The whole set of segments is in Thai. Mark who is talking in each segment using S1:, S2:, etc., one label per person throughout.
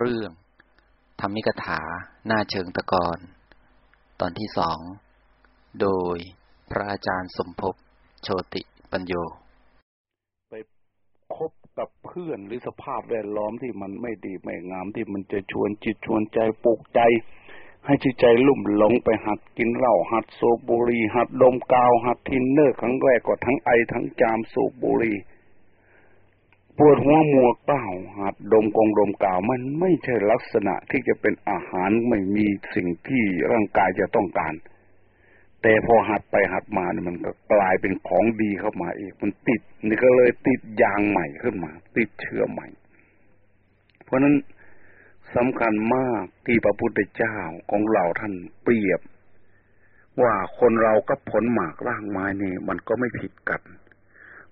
S1: เรื่อง ธรรมิกถา หน้าเชิงตะกอนตอนที่สอง โดยพระอาจารย์สมภพโชติปัญโย
S2: ไปคบกับเพื่อนหรือสภาพแวดล้อมที่มันไม่ดีไม่งามที่มันจะชวนจิตชวนใจปลุกใจ ให้จิตใจลุ่มหลงไปหัดกินเหล้าหัดโซบุรี หัดดมกาว หัดทินเนอร์ครั้งแรกก็ทั้งไอทั้งจามสูบบุรี ปวดหัวมัวเป้าหัดดมกงดมกาวมันไม่ใช่ลักษณะที่จะเป็นอาหารไม่มีสิ่งที่ร่างกายจะต้องการ แต่พอหัดไปหัดมาเนี่ยมันก็กลายเป็นของดีเข้ามาอีกมันติดนี่ก็เลยติดยางใหม่ขึ้นมา ติดเชื้อใหม่ เพราะนั้นสำคัญมากที่พระพุทธเจ้าของเราท่านเปรียบ ว่าคนเรากับผลหมากร่างไม้นี่มันก็ไม่ผิดกัน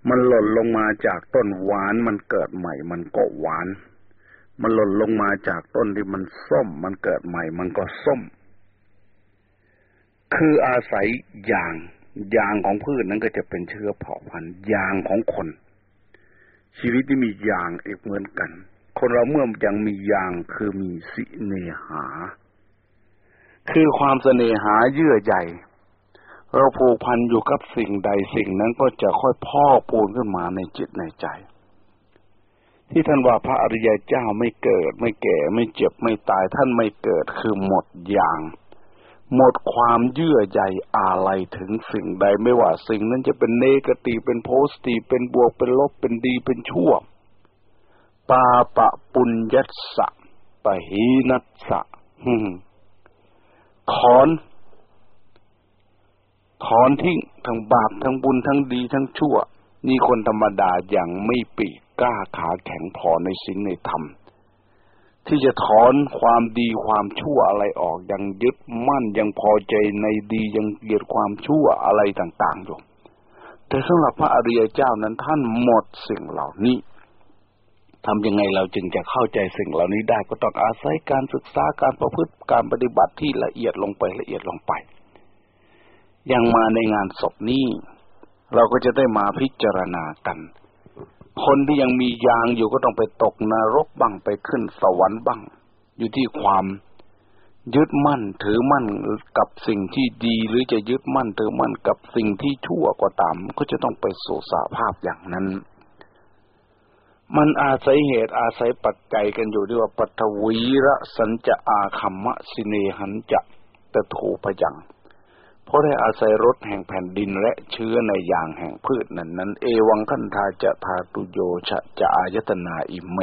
S2: มันหล่นลงมาจากต้นหวานมันเกิดใหม่ มันก็หวาน มันหล่นลงมาจากต้นที่มันส้ม มันเกิดใหม่ มันก็ส้ม คืออาศัยยางยางของพืชนั้นก็จะเป็นเชื้อเผ่าพันธุ์ยางของคน ชีวิตที่มียางอีกเหมือนกัน คนเราเมื่อยังมียางคือมีสิเนหา คือความเสน่หาเยื่อใหญ่ เราผูกพันอยู่กับสิ่งใดสิ่งนั้นก็จะค่อยพ่อปูนขึ้นมาในจิตในใจ ที่ท่านว่าพระอริยเจ้าไม่เกิด ไม่แก่ ไม่เจ็บไม่ตายท่านไม่เกิดคือหมดอย่าง หมดความเยื่อใยอะไรถึงสิ่งใดไม่ว่าสิ่งนั้นจะเป็นเนกตีเป็นโพสตีเป็นบวกเป็นลบเป็นดีเป็นชั่วปาปะปุญญัสสะปะหีนัสสะถอน ถอนทิ้งทั้งบาปทั้งบุญทั้งดีทั้งชั่ว นี่คนธรรมดาอย่างไม่ปีกกล้าขาแข็งพอในสิ่งในธรรม ที่จะถอนความดีความชั่วอะไรออกยังยึดมั่นยังพอใจในดียังเกลียดความชั่วอะไรต่างๆอยู่แต่สำหรับพระอริยเจ้านั้นท่านหมดสิ่งเหล่านี้ทำยังไงเราจึงจะเข้าใจสิ่งเหล่านี้ได้ก็ต้องอาศัยการศึกษาการประพฤติการปฏิบัติที่ละเอียดลงไปละเอียดลงไป ยังมาในงานศพนี้ เราก็จะได้มาพิจารณากัน คนที่ยังมียางอยู่ก็ต้องไปตกนรกบ้างไปขึ้นสวรรค์บ้าง อยู่ที่ความยึดมั่นถือมั่นกับสิ่งที่ดีหรือจะยึดมั่นถือมั่นกับสิ่งที่ชั่วก็ตาม ก็จะต้องไปสู่สาภาพอย่างนั้น มันอาศัยเหตุอาศัยปัจจัยกันอยู่ด้วยว่าปัทวีระสัญจะอาคัมมะสิเนหันจะตะถูพยัง เพราะได้อาศัยรสแห่งแผ่นดินและเชื้อในอย่างแห่งพืชนั้นนั้น เอวังขันธาจะธาตุโยชะจะอายตนาอิเม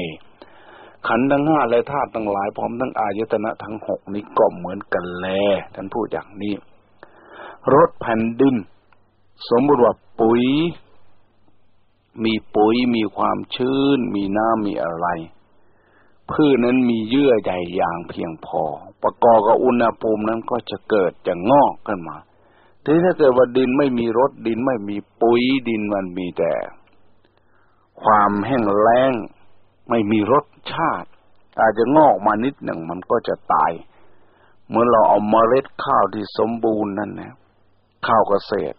S2: ขันทั้งห้าและธาตุทั้งหลายพร้อมทั้งอายตนะทั้งหกนี้ก็เหมือนกันแล ท่านพูดอย่างนี้ รสแผ่นดิน สมบูรณ์ว่าปุ๋ย มีปุ๋ยมีความชื้น มีน้ำมีอะไรพืชนั้นมีเยื่อใหญ่อย่างเพียงพอ ประกอบกับอุณหภูมินั้นก็จะเกิดจะงอกขึ้นมา ทีถ้าเกิดว่าดินไม่มีรสดินไม่มีปุ๋ยดินมันมีแต่ ความแห้งแล้ง ไม่มีรสชาติ อาจจะงอกมานิดหนึ่งมันก็จะตายเมื่อเราเอาเมล็ดข้าวที่สมบูรณ์นั่นนะข้าวเกษตร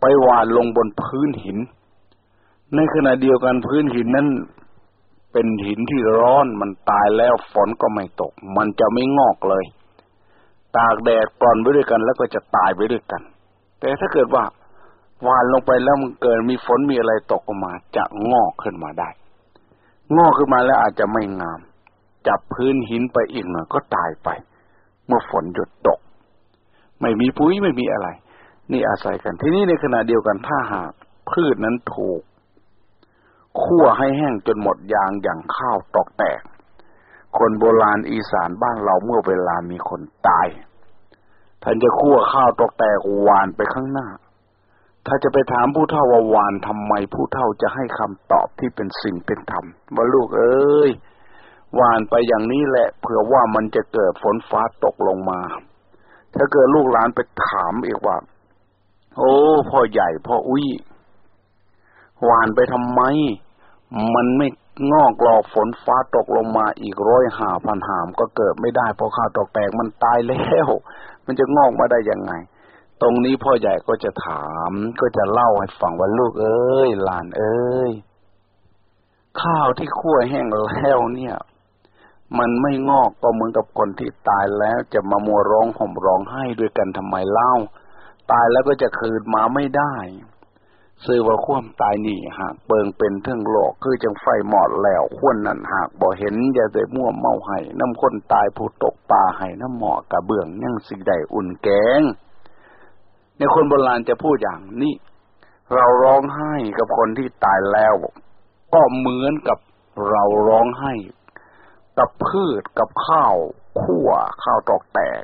S2: ไปหว่านลงบนพื้นหิน ในขณะเดียวกันพื้นหินนั้นเป็นหินที่ร้อนมันตายแล้วฝนก็ไม่ตก มันจะไม่งอกเลย ตากแดดก่อนไปด้วยกันแล้วก็จะตายไปด้วยกัน แต่ถ้าเกิดว่าหวานลงไปแล้วมันเกิดมีฝนมีอะไรตกออกมา จะงอกขึ้นมาได้ งอกขึ้นมาแล้วอาจจะไม่งาม จับพื้นหินไปอีกหน่อยก็ตายไป เมื่อฝนหยุดตก ไม่มีปุ๋ยไม่มีอะไร นี่อาศัยกัน ที่นี้ในขณะเดียวกันถ้าหากพืชนั้นถูกคั่วให้แห้งจนหมดยางอย่างข้าวตอกแตก คนโบราณอีสานบ้านเราเมื่อเวลามีคนตาย ท่านจะคั่วข้าวตกแตกหวานไปข้างหน้า ถ้าจะไปถามผู้เฒ่าว่าหวานทำไมผู้เฒ่าจะให้คำตอบที่เป็นสิ่งเป็นธรรมว่าลูกเอ้ยหวานไปอย่างนี้แหละเผื่อว่ามันจะเกิดฝนฟ้าตกลงมา ถ้าเกิดลูกหลานไปถามอีกว่า โอ้พ่อใหญ่พ่ออุ้ยหวานไปทำไม มันไม่งอกรอฝนฟ้าตกลงมาอีกร้อยหาพันหามก็เกิดไม่ได้เพราะข้าวตกแตกมันตายแล้ว มันจะงอกมาได้ยังไง ตรงนี้พ่อใหญ่ก็จะถาม ก็จะเล่าให้ฟังว่าลูกเอ้ยหลานเอ้ยข้าวที่คั่วแห้งแล้วเนี่ย มันไม่งอกก็เหมือนกับคนที่ตายแล้วจะมามัวร้องห่มร้องไห้ด้วยกันทำไมเล่า ตายแล้วก็จะคืนมาไม่ได้ ซื้อว่าควมตายนี่หากเปิงเป็นเทิงโลกคือจังไฟหมอดแล้วควนนั่นหากบ่เห็นอย่าได้มั่วเมาให้น้ำคนตายผู้ตกปลาให้น้ำหมอกระเบื้องยังสิใดอุ่นแกง ในคนโบราณจะพูดอย่างนี้ เราร้องไห้กับคนที่ตายแล้ว ก็เหมือนกับเราร้องไห้กับพืชกับข้าวคั่วข้าวตอกแตก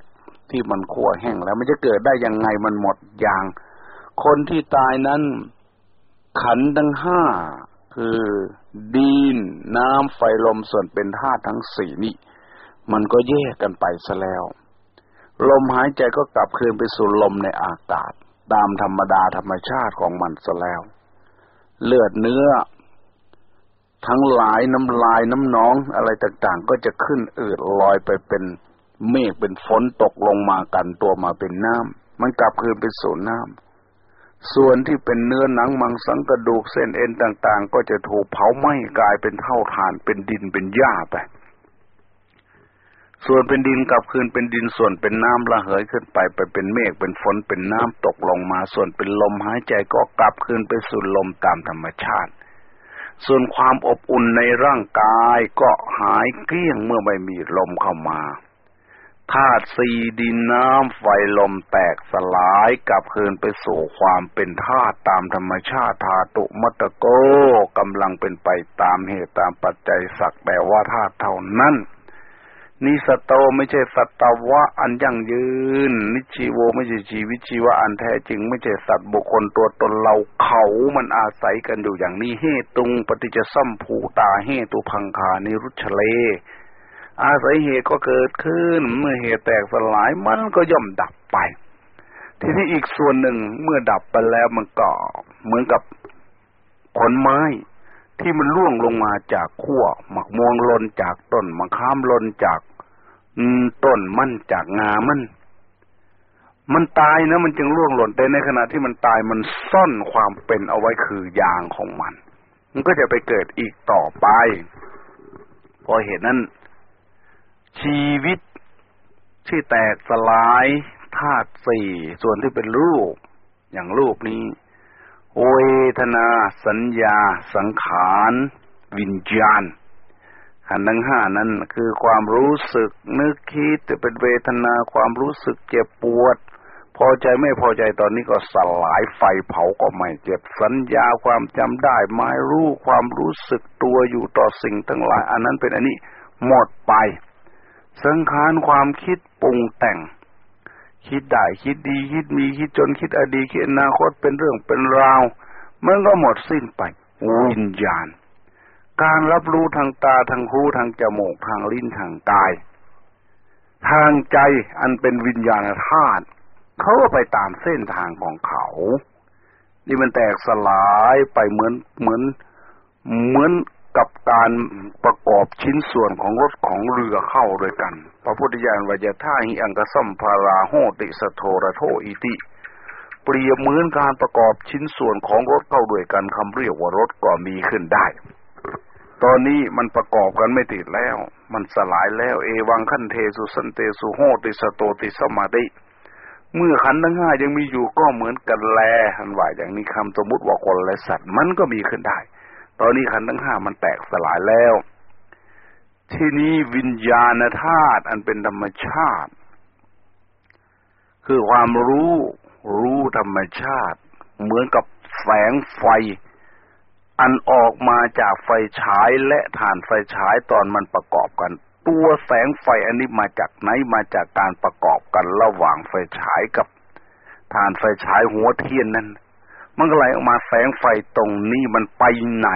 S2: ที่มันคั่วแห้งแล้วมันจะเกิดได้ยังไงมันหมดอย่าง คนที่ตายนั้น ขันทั้งห้าคือดินน้ำไฟลมส่วนเป็นธาตุทั้งสี่นี่มันก็แยกกันไปซะแล้ว ลมหายใจก็กลับคืนไปสู่ลมในอากาศ ตามธรรมดาธรรมชาติของมันซะแล้ว เลือดเนื้อ ทั้งหลายน้ำลายน้ำน้องอะไรต่างๆ ก็จะขึ้นอืดลอยไปเป็นเมฆเป็นฝนตกลงมากันตัวมาเป็นน้ำมันกลับคืนไปสู่น้ำ ส่วนที่เป็นเนื้อหนังมังสังกระดูกเส้นเอ็นต่าง ๆ ก็จะถูกเผาไหม้กลายเป็นเท่าฐานเป็นดินเป็นหญ้าไป ส่วนเป็นดินกลับคืนเป็นดินส่วนเป็นน้ำระเหยขึ้นไปไปเป็นเมฆเป็นฝนเป็นน้ำตกลงมา ส่วนเป็นลมหายใจก็กลับคืนไปสู่ลมตามธรรมชาติ ส่วนความอบอุ่นในร่างกายก็หายเกลี้ยงเมื่อไม่มีลมเข้ามา ธาตุสี่ดินน้ำไฟลมแตกสลายกลับคืนไปสู่ความเป็นธาตุตามธรรมชาติธาตุมัตโกกำลังเป็นไปตามเหตุตามปัจจัยสักแต่ว่าธาตุเท่านั้น นิสโตไม่ใช่สัตวะอันยั่งยืน นิชิโวไม่ใช่ชีวิตชีวะอันแท้จริง ไม่ใช่สัตว์บุคคลตัวตนเราเขามันอาศัยกันอยู่อย่างนี้เหตุงปฏิจจสัมภูตาเหตุพังคานิรุชเล อาศัยเหตุก็เกิดขึ้น เมื่อเหตุแตกสลายมันก็ย่อมดับไป ทีนี้อีกส่วนหนึ่งเมื่อดับไปแล้วมันก็เหมือนกับผลไม้ที่มันร่วงลงมาจากขั้วหมักม่วงลนจากต้นมะขามลนจากต้นมันจากงามัน มันตายนะ มันจึงร่วงหล่นแต่ในขณะที่มันตายมันซ่อนความเป็นเอาไว้คือยางของมัน มันก็จะไปเกิดอีกต่อไปพอเหตุนั้น ชีวิตที่แตกสลายธาตุสี่ส่วนที่เป็นรูป อย่างรูปนี้ เวทนาสัญญา สังขาร วิญญาณขันธ์ทั้งห้านั้นคือความรู้สึกนึกคิดจะเป็นเวทนาความรู้สึกเจ็บปวด พอใจไม่พอใจตอนนี้ก็สลายไฟเผาก็ไม่เจ็บสัญญาความจำได้ไม่รู้ความรู้สึกตัวอยู่ต่อสิ่งทั้งหลาย อันนั้นเป็นอันนี้หมดไป สังขารความคิดปรุงแต่ง คิดได้คิดดีคิดมีคิดจนคิดอดีตคิดอนาคตเป็นเรื่องเป็นราวมันก็หมดสิ้นไปวิญญาณ การรับรู้ทางตาทางหูทางจมูกทางลิ้นทางกาย ทางใจอันเป็นวิญญาณธาตุเขาก็ไปตามเส้นทางของเขา นี่มันแตกสลายไปเหมือนเหมือนเหมือน กับการประกอบชิ้นส่วนของรถของเรือเข้าด้วยกัน พระพุทธญาณวายท่าหิอังกสัมภาราโหติสโทระโทอิติ เปรียบเหมือนการประกอบชิ้นส่วนของรถเข้าด้วยกันคำเรียกว่ารถก็มีขึ้นได้ ตอนนี้มันประกอบกันไม่ติดแล้ว มันสลายแล้วเอวังขันเทสุสันเตสุโหติสโตติสมาติเมื่อขันทั้งห้ายังมีอยู่ก็เหมือนกันแลหันว่าอย่างนี้คำสมมติว่าคนและสัตว์มันก็มีขึ้นได้ ตอนนี้ขันทั้งห้ามันแตกสลายแล้ว ที่นี้วิญญาณธาตุอันเป็นธรรมชาติ คือความรู้รู้ธรรมชาติ เหมือนกับแสงไฟ อันออกมาจากไฟฉายและฐานไฟฉายตอนมันประกอบกัน ตัวแสงไฟอันนี้มาจากไหนมาจากการประกอบกันระหว่างไฟฉายกับฐานไฟฉายหัวเทียนนั้น มันก็ไหลออกมาแสงไฟตรงนี้มันไปไหน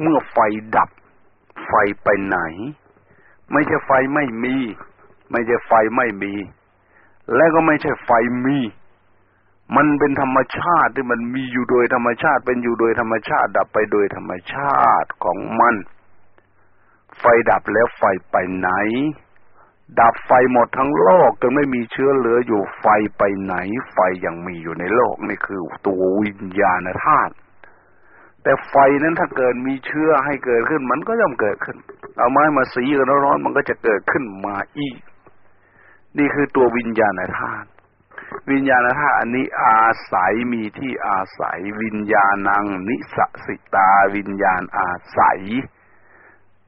S2: เมื่อไฟดับ ไฟไปไหน ไม่ใช่ไฟไม่มี ไม่ใช่ไฟไม่มี และก็ไม่ใช่ไฟมี มันเป็นธรรมชาติที่มันมีอยู่โดยธรรมชาติเป็นอยู่โดยธรรมชาติ ดับไปโดยธรรมชาติของมัน ไฟดับแล้วไฟไปไหน ดับไฟหมดทั้งโลกจนไม่มีเชื้อเหลืออยู่ไฟไปไหน ไฟยังมีอยู่ในโลกนี่คือตัววิญญาณธาตุแต่ไฟนั้นถ้าเกิดมีเชื้อให้เกิดขึ้น มันก็ย่อมเกิดขึ้น เอาไม้มาสีกันร้อนๆมันก็จะเกิดขึ้นมาอีก นี่คือตัววิญญาณธาตุวิญญาณธาตุอันนี้อาศัยมีที่อาศัย วิญญาณังนิสสิตา วิญญาณอาศัย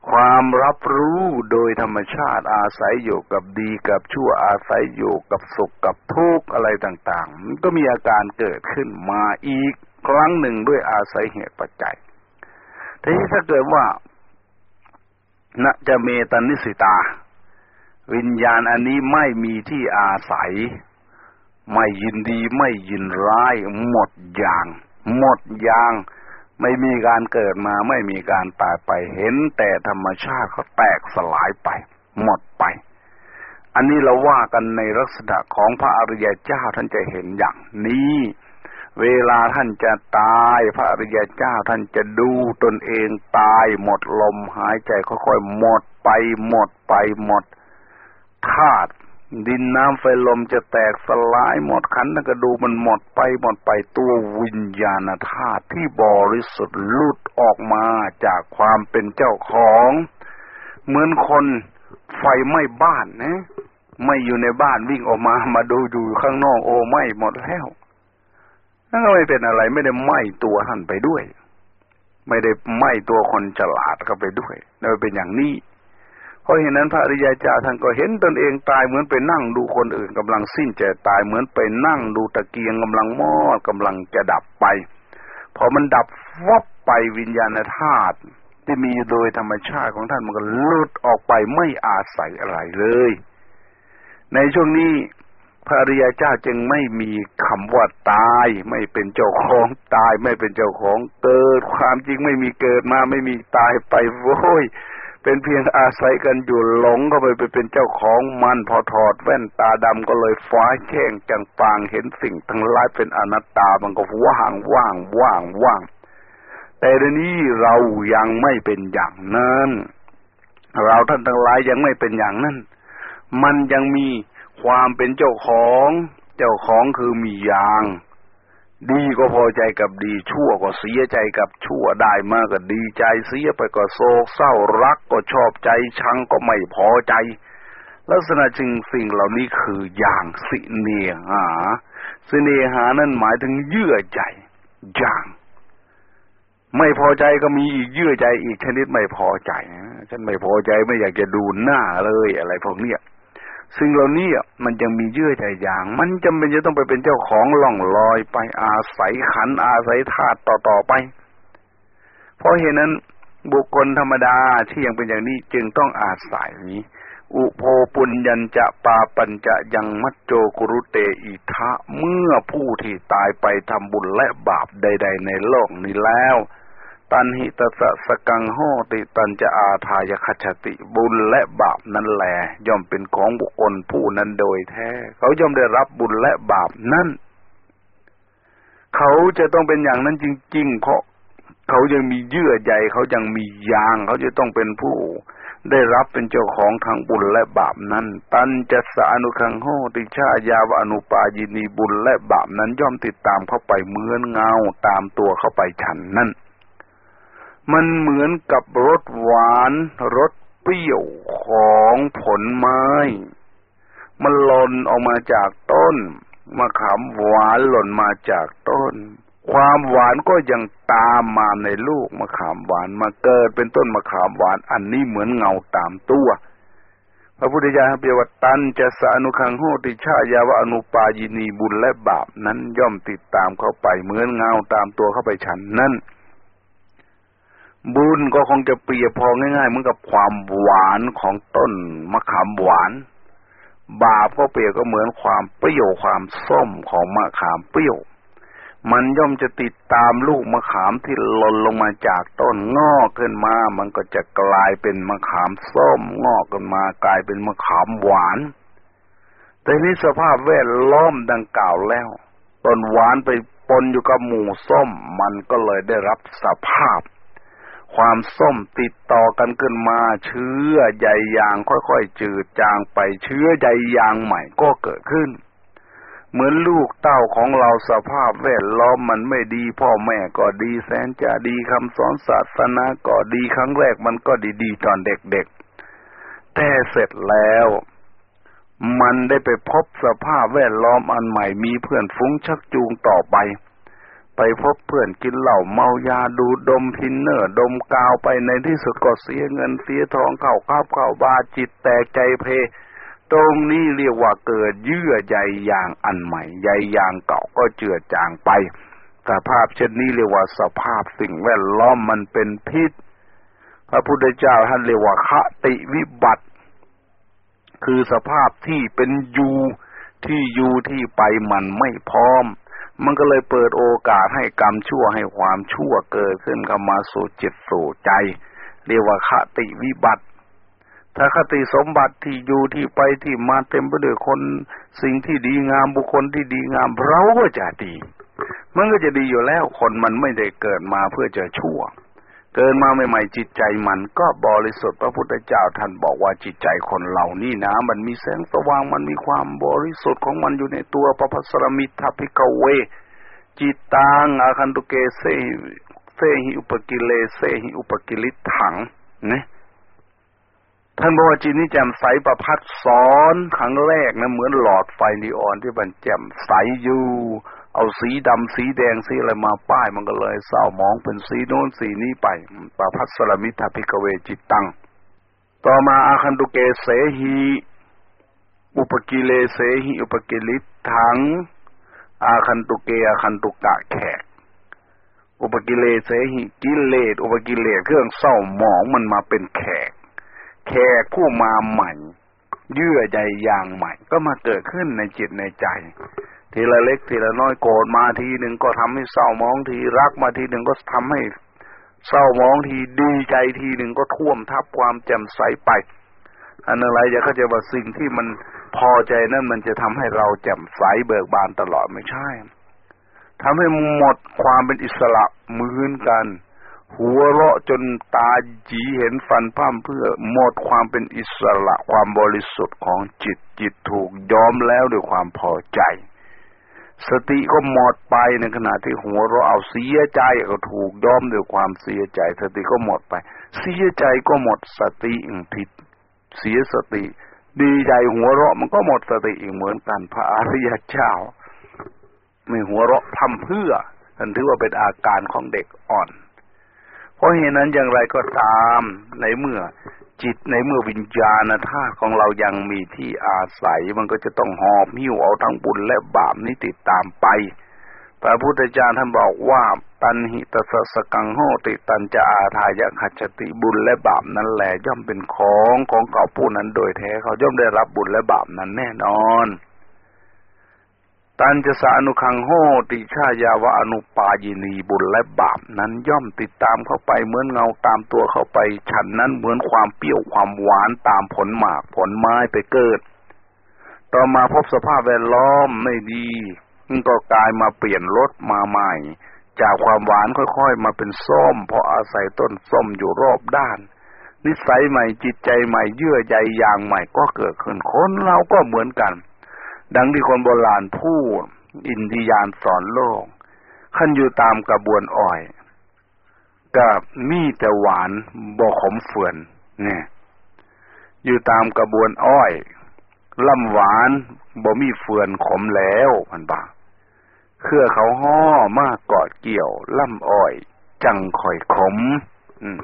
S2: ความรับรู้โดยธรรมชาติอาศัยอยู่กับดีกับชั่วอาศัยอยู่กับสุขกับทุกข์อะไรต่างๆมันก็มีอาการเกิดขึ้นมาอีกครั้งหนึ่งด้วยอาศัยเหตุปัจจัยทีนี้ถ้าเกิดว่าณจะเมตันิสิตา วิญญาณอันนี้ไม่มีที่อาศัย ไม่ยินดีไม่ยินร้าย หมดอย่าง หมดอย่าง ไม่มีการเกิดมาไม่มีการตายไปเห็น แต่ธรรมชาติเขาแตกสลายไป หมดไป อันนี้เราว่ากันในลักษณะของพระอริยเจ้าท่านจะเห็นอย่างนี้ เวลาท่านจะตายพระอริยเจ้าท่านจะดูตนเองตายหมดลมหายใจค่อยๆหมดไปหมดไปหมดธาตุ ดินน้ำไฟลมจะแตกสลายหมดขันธ์กระดูมันหมดไปหมดไปตัววิญญาณธาตุที่บริสุทธิ์ลุดออกมาจากความเป็นเจ้าของ เหมือนคนไฟไหม้บ้านนะไม่อยู่ในบ้านวิ่งออกมามาดูดูข้างนอกโอ้ไหม้หมดแล้วนั่นก็ไม่เป็นอะไรไม่ได้ไหม้ตัวท่านไปด้วย ไม่ได้ไหม้ตัวคนฉลาดเข้าไปด้วยนั่นเป็นอย่างนี้ ราะเห็นนั้นพระอริยเจ้าท่านก็เห็นตนเองตายเหมือนไปนั่งดูคนอื่นกำลังสิ้นใจตายเหมือนไปนั่งดูตะเกียงกำลังมอดกำลังจะดับไป พอมันดับวับไปวิญญาณธาตุที่มีโดยธรรมชาติของท่านมันก็ลุดออกไปไม่อาศัยอะไรเลย ในช่วงนี้พระอริยเจ้าจึงไม่มีคำว่าตาย ไม่เป็นเจ้าของตาย ไม่เป็นเจ้าของเกิด ความจริงไม่มีเกิดมาไม่มีตายไปโว้ย เป็นเพียงอาศัยกันอยู่หลงเข้าไปไปเป็นเจ้าของมันพอถอดแว่นตาดำก็เลยฟ้าแข่งจังปางเห็นสิ่งทั้งหลายเป็นอนัตตามันก็ว่างว่างว่างว่าง แต่เดี๋ยวนี้เรายังไม่เป็นอย่างนั้น เราท่านทั้งหลายยังไม่เป็นอย่างนั้น มันยังมีความเป็นเจ้าของ เจ้าของคือมีอย่าง ดีก็พอใจกับดี ชั่วก็เสียใจกับชั่วได้มากก็ดีใจเสียไปก็โศกเศร้ารักก็ชอบใจชังก็ไม่พอใจ ลักษณะจึงสิ่งเหล่านี้คืออย่างสิเนหาสิเนหานั่นหมายถึงเยื่อใจอย่าง ไม่พอใจก็มีอีกเยื่อใจอีกชนิดไม่พอใจฉันไม่พอใจไม่อยากจะดูหน้าเลยอะไรพวกเนี้ย สิ่งเหล่านี้มันยังมีเยื่อใจอย่าง มันจำเป็นจะต้องไปเป็นเจ้าของล่องลอยไปอาศัยขันอาศัยธาตุต่อๆไป เพราะเหตุนั้นบุคคลธรรมดาที่ยังเป็นอย่างนี้จึงต้องอาศัยนี้อุโพปุญญัญจะปาปัญจะยังมัจโจกุรุเตอิทะเมื่อผู้ที่ตายไปทำบุญและบาปใด ๆ ในโลกนี้แล้ว ตันหิตสะสกังโหติตันจะอาทายคชติ บุญและบาปนั้นแหลย่อมเป็นของบุคคลผู้นั้นโดยแท้ เขาย่อมได้รับบุญและบาปนั้นเขาจะต้องเป็นอย่างนั้นจริง ๆ เพราะเขายังมีเยื่อใยเขายังมียาง เขาจะต้องเป็นผู้ ได้รับเป็นเจ้าของทางบุญและบาปนั้น ตันจะสานุคังโหติชายาวอนุปายินีบุญและบาปนั้นย่อมติดตามเข้าไปเหมือนเงาตามตัวเข้าไปฉันนั่น มันเหมือนกับรสหวานรสเปรี้ยวของผลไม้ มันหล่นออกมาจากต้นมะขามหวานหล่นมาจากต้น ความหวานก็ยังตามมาในลูกมะขามหวานมาเกิดเป็นต้นมะขามหวาน อันนี้เหมือนเงาตามตัวพระพุทธเจ้าเปรียบว่าตันจะสานุคังโหติชายาวอนุปายินีบุญและบาปนั้นย่อมติดตามเข้าไปเหมือนเงาตามตัวเข้าไปฉันนั้น บุญก็คงจะเปรียบพอง่ายๆเหมือนกับความหวานของต้นมะขามหวาน บาปก็เปรียบก็เหมือนความเปรี้ยวความส้มของมะขามเปรี้ยว มันย่อมจะติดตามลูกมะขามที่หล่นลงมาจากต้นงอกขึ้นมา มันก็จะกลายเป็นมะขามส้มงอกขึ้นมากลายเป็นมะขามหวานแต่นี้สภาพแวดล้อมดังกล่าวแล้วต้นหวานไปปนอยู่กับหมู่ส้ม มันก็เลยได้รับสภาพ ความส้มติดต่อกันขึ้นมาเชื้อใยยางค่อยๆจืดจางไปเชื้อใยยางใหม่ก็เกิดขึ้น เหมือนลูกเต้าของเราสภาพแวดล้อมมันไม่ดี พ่อแม่ก็ดีแสนจะดีคำสอนศาสนาก็ดีครั้งแรกมันก็ดีๆตอนเด็กๆ แต่เสร็จแล้วมันได้ไปพบสภาพแวดล้อมอันใหม่มีเพื่อนฝูงชักจูงต่อไป ไปพบเพื่อนกินเหล้าเมายาดูดมทินเนอร์ ดมกาวไปในที่สุดก็เสียเงินเสียทองเข้าข้าวเข้าบาจิตแตกใจเพ ตรงนี้เรียกว่าเกิดเยื่อใยอย่างอันใหม่ใยอย่างเก่าก็เจือจางไปสภาพเช่นนี้เรียกว่าสภาพสิ่งแวดล้อมมันเป็นพิษ พระพุทธเจ้าท่านเรียกว่าคติวิบัติ คือสภาพที่เป็นอยู่ที่อยู่ที่ไปมันไม่พร้อม มันก็เลยเปิดโอกาสให้กรรมชั่วให้ความชั่วเกิดขึ้นเข้ามาสู่จิตสู่ใจ เรียกว่าคติวิบัติถ้าคติสมบัติที่อยู่ที่ไปที่มาเต็มไปด้วยคนสิ่งที่ดีงามบุคคลที่ดีงามเราก็จะดี มันก็จะดีอยู่แล้วคนมันไม่ได้เกิดมาเพื่อจะชั่ว เกิดมาใหม่ๆจิตใจมันก็บริสุทธิ์พระพุทธเจ้าท่านบอกว่าจิตใจคนเหล่านี้นะ มันมีแสงสว่างมันมีความบริสุทธิ์ของมันอยู่ในตัวปภัสสรมิทัง ภิกขเว จิตตังอาคันตุเกหิอุปกิเลเสหิอุปกิลิฏฐังเนี่ยท่านบอกว่าจิตนี้แจ่มใสประภัสสรครั้งแรกนะเหมือนหลอดไฟนีออนที่มันแจ่มใสอยู่ เอาสีดำสีแดงสีอะไรมาป้ายมันก็เลยเศร้าหมองเป็นสีโน้นสีนี้ไปปภัสสรมิทัง ภิกขเวจิตตัง ต่อมาอาคันตุเกเสหีอุปกิเลเสหิอุปกิลิถัง อาคันตุเกอาคันตุกะแขก อุปกิเลเสหิกิเลสอุปกิเลสเครื่องเศร้าหมองมันมาเป็นแขก แขกผู้มาใหม่ เยื่อใยอย่างใหม่ ก็มาเกิดขึ้นในจิตในใจ ทีละเล็กทีละน้อยโกรธมาทีหนึ่งก็ทำให้เศร้ามองทีรักมาทีหนึ่งก็ทำให้เศร้ามองทีดีใจทีหนึ่งก็ท่วมทับความแจ่มใสไป อันอะไรจะเข้าใจว่าสิ่งที่มันพอใจนั่นมันจะทำให้เราแจ่มใสเบิกบานตลอดไม่ใช่ทำให้หมดความเป็นอิสระเหมือนกัน หัวเราะจนตาจีเห็นฟันพ้ามเพื่อหมดความเป็นอิสระความบริสุทธิ์ของจิตจิตถูกยอมแล้วด้วยความพอใจ สติก็หมดไปในขณะที่หัวเราะเอาเสียใจก็ถูกยอมด้วยความเสียใจ สติก็หมดไป เสียใจก็หมดสติผิดเสียสติ ดีใจหัวเราะมันก็หมดสติอีกเหมือนกันพระอริยเจ้า ไม่หัวเราะทำเพื่อท่านถือว่าเป็นอาการของเด็กอ่อน เพราะเหตุนั้นอย่างไรก็ตามในเมื่อจิตในเมื่อวิญญาณธาตุของเรายังมีที่อาศัย มันก็จะต้องหอบหิ้วเอาทั้งบุญและบาปนี้ติดตามไป พระพุทธเจ้าท่านบอกว่าตันหิตสสกังโหติตันจะอาทายะขัจติบุญและบาปนั้นแหละย่อมเป็นของของเขาผู้นั้นโดยแท้เขาย่อมได้รับบุญและบาปนั้นแน่นอน ตันจะสานุคังโหติชายาวะอนุปายินีบุญและบาปนั้นย่อมติดตามเข้าไปเหมือนเงาตามตัวเข้าไป ฉันนั้นเหมือนความเปรี้ยวความหวานตามผลหมากผลไม้ไปเกิด ต่อมาพบสภาพแวดล้อมไม่ดีก็กลายมาเปลี่ยนรสมาใหม่ จากความหวานค่อยๆ มาเป็นส้ม เพราะอาศัยต้นส้มอยู่รอบด้าน นิสัยใหม่จิตใจใหม่เยื่อใยอย่างใหม่ก็เกิดขึ้นคนเราก็เหมือนกัน ดังที่คนโบราณพูด อินทิยานสอนโลก ขั้นอยู่ตามกระบวนอ้อยกับมีแต่หวานบ่ขมเฟือนเนี่ยอยู่ตามกระบวนอ้อยล่ำหวานบ่มีเฟือนขมแล้วพันบาเครือเขาห่อมากกอดเกี่ยวล่ำอ้อย จังข่อยขมอืม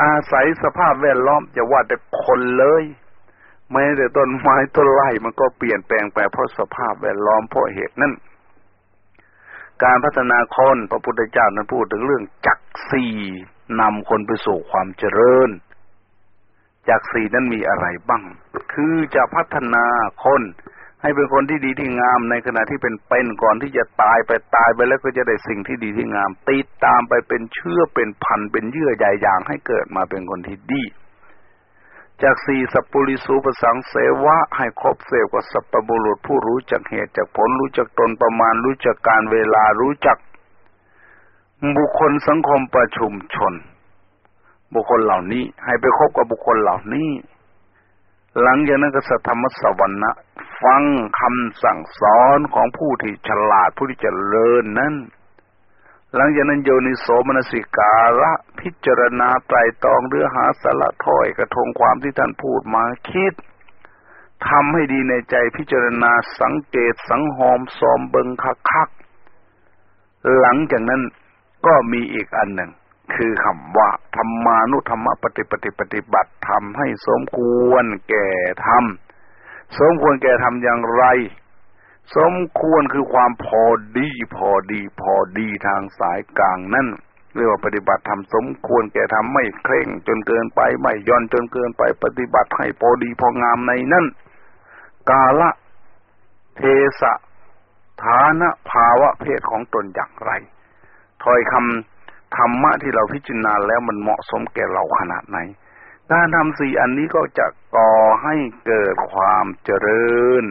S2: อาศัยสภาพแวดล้อมจะว่าแต่คนเลย แม้แต่ต้นไม้ต้นไร่มันก็เปลี่ยนแปลงไปเพราะสภาพแวดล้อมเพราะเหตุนั้นการพัฒนาคนพระพุทธเจ้านั้นพูดถึงเรื่องจักสี่นำคนไปสู่ความเจริญ จักสี่นั้นมีอะไรบ้าง คือจะพัฒนาคน ให้เป็นคนที่ดีที่งามในขณะที่เป็นเป็นก่อนที่จะตายไปตายไปแล้วก็จะได้สิ่งที่ดีที่งาม ติดตามไปเป็นเชื่อเป็นพันเป็นเยื่อใยอย่างให้เกิดมาเป็นคนที่ดี จากสี่สัพปุริสูปสังเสวะ ให้ครบเสวกับสัพปบุรุษผู้รู้จักเหตุจากผลรู้จักตนประมาณรู้จักการเวลารู้จัก บุคคลสังคมประชุมชน บุคคลเหล่านี้ให้ไปคบกับบุคคลเหล่านี้ หลังจากนั้นก็สัทธรรมสวรรค์ฟังคำสั่งสอนของผู้ที่ฉลาดผู้ที่เจริญนั้น หลังจากนั้นโยนิโสมนสิการะพิจารณาไตรตรองเรือหาสาระถ้อยกระทงความที่ท่านพูดมาคิดทำให้ดีในใจพิจารณาสังเกตสังหอมสอมเบิงคักคักหลังจากนั้นก็มีอีกอันหนึ่ง คือคำว่าธรรมานุธรรมปฏิปฏิปฏิบัติทำให้สมควรแก่ธรรมสมควรแก่ทำอย่างไร สมควรคือความพอดีพอดีพอดีทางสายกลางนั่นเรียกว่าปฏิบัติทำสมควรแก่ทำไม่เคร่ง จนเกินไปไม่ย่อนจนเกินไปปฏิบัติให้พอดีพองามในนั่นกาละเทสะฐานะภาวะเพศของตนอย่างไรถอยคำธรรมะที่เราพิจารณาแล้วมันเหมาะสมแก่เราขนาดไหนการทำสี่อันนี้ก็จะก่อให้เกิดความเจริญ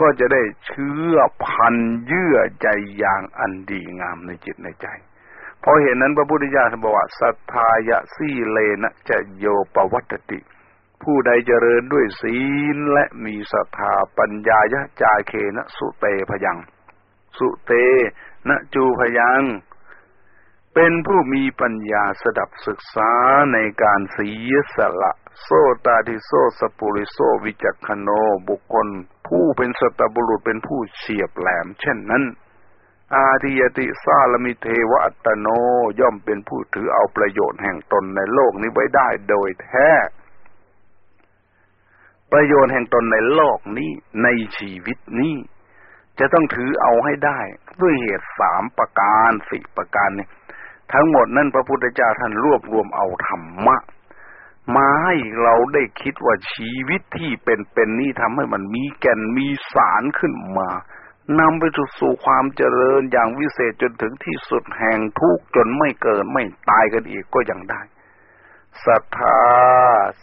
S2: ก็จะได้เชื่อพันเยื่อใจอย่างอันดีงามในจิตในใจเพราะเหตุนั้นพระพุทธเจ้าบอกว่าสัทธายะสีเลนะจะโยปวัตติ ผู้ใดเจริญด้วยศีลและมีศรัทธาปัญญายะจาเคนะสุเตพยัง สุเตนะจูพยัง เป็นผู้มีปัญญาสดับศึกษาในการสีสละ โซตาทิโซสปุริโซวิจักขโนบุคคล ผู้เป็นสตบุรุษเป็นผู้เฉียบแหลม เช่นนั้น อาทิยติซาลมิเทวอัตโนย่อมเป็นผู้ถือเอาประโยชน์แห่งตนในโลกนี้ไว้ได้โดยแท้ ประโยชน์แห่งตนในโลกนี้ในชีวิตนี้จะต้องถือเอาให้ได้ ด้วยเหตุสามประการสี่ประการนี้ ทั้งหมดนั่นพระพุทธเจ้าท่านรวบรวมเอาธรรมะ มาให้เราได้คิดว่าชีวิตที่เป็นเป็นนี่ทำให้มันมีแก่นมีสารขึ้นมานำไปสู่ความเจริญอย่างวิเศษจนถึงที่สุดแห่งทุกจนไม่เกิดไม่ตายกันอีกก็ยังได้ศรัทธา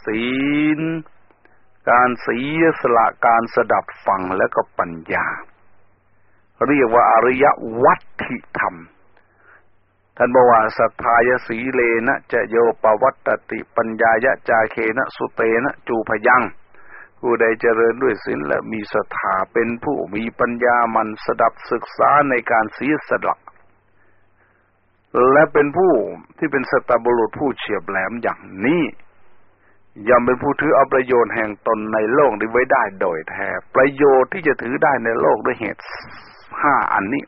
S2: ศีล การศีลสละการสดับฟังแล้วก็ปัญญา เรียกว่าอริยวัตถิธรรม ท่านบอกว่าสัทธายสีเลนะจะโยปวัตติปัญญายะจาเคนะสุเตนะจูพยัง ผู้ใดเจริญด้วยศีลและมีศรัทธาเป็นผู้มีปัญญามันสดับศึกษาในการเสียสละและเป็นผู้ที่เป็นสตบุรุษผู้เฉียบแหลมอย่างนี้ย่อมเป็นผู้ถือเอาประโยชน์แห่งตนในโลกนี้ไว้ได้โดยแท้ ประโยชน์ที่จะถือได้ในโลกด้วยเหตุห้าอันนี้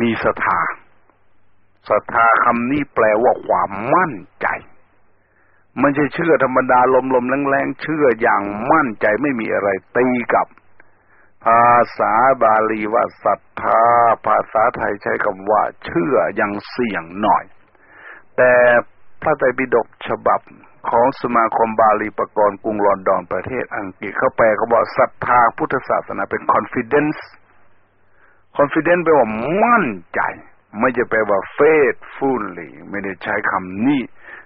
S2: มีศรัทธา ศรัทธาคำนี้แปลว่าความมั่นใจไม่ใช่เชื่อธรรมดาลมๆแรงๆเชื่ออย่างมั่นใจไม่มีอะไรตีกับ ภาษาบาลีว่าศรัทธา ภาษาไทยใช้คำว่า เชื่อยังเสี่ยงหน่อย แต่พระไตรปิฎกฉบับของสมาคมบาลีประกรณ์กรุงลอนดอนประเทศอังกฤษเขาแปลเขาบอกศรัทธาพุทธศาสนาเป็น confidence confidence แปลว่ามั่นใจ ไม่จะแปลว่า faithfully ไม่ได้ใช้คำนี้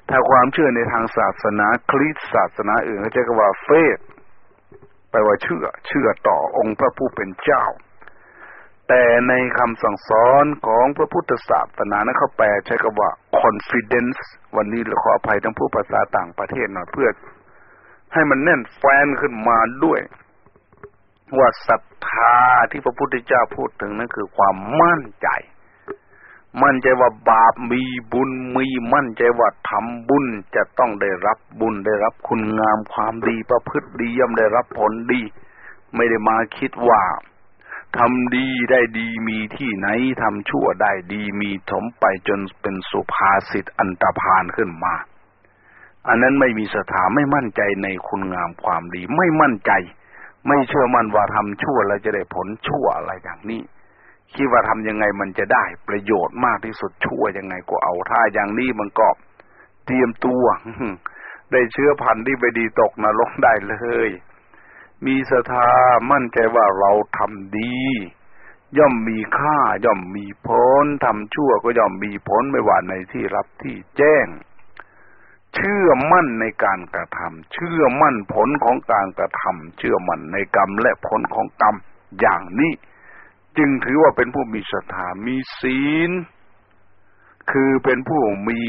S2: ถ้าความเชื่อในทางศาสนาคริสต์ศาสนาอื่นเขาใช้คำว่า faith แปลว่าเชื่อ เชื่อต่อองค์พระผู้เป็นเจ้า แต่ในคำสั่งสอนของพระพุทธศาสนานะเขาแปลใช้คำว่า confidence วันนี้เราขออภัยทั้งผู้ภาษาต่างประเทศหน่อยเพื่อ ให้มันแน่นแฟนขึ้นมาด้วย ว่าศรัทธาที่พระพุทธเจ้าพูดถึงนั่นคือความมั่นใจ มั่นใจว่าบาปมีบุญมีมั่นใจว่าทำบุญจะต้องได้รับบุญได้รับคุณงามความดีประพฤติดีย่อมได้รับผลดี ไม่ได้มาคิดว่าทำดีได้ดีมีที่ไหนทำชั่วได้ดีมีถมไปจนเป็นสุภาษิตอันตรพานขึ้นมา อันนั้นไม่มีสถาไม่มั่นใจในคุณงามความดี ไม่มั่นใจ ไม่เชื่อมั่นว่าทำชั่วแล้วจะได้ผลชั่วอะไรอย่างนี้ คิดว่าทำยังไงมันจะได้ประโยชน์มากที่สุดชั่วยังไงก็เอาถ้าอย่างนี้มันก็เตรียมตัวได้เชื้อพันธุ์ที่ไปดีตกนรกได้เลย มีศรัทธามั่นใจว่าเราทำดี ย่อมมีค่าย่อมมีผลทำชั่วก็ย่อมมีผลไม่ว่าในที่รับที่แจ้ง เชื่อมั่นในการกระทำเชื่อมั่นผลของการกระทำเชื่อมั่นในกรรมและผลของกรรมอย่างนี้ จึงถือว่าเป็นผู้มีศรัทธามีศีล คือเป็นผู้มี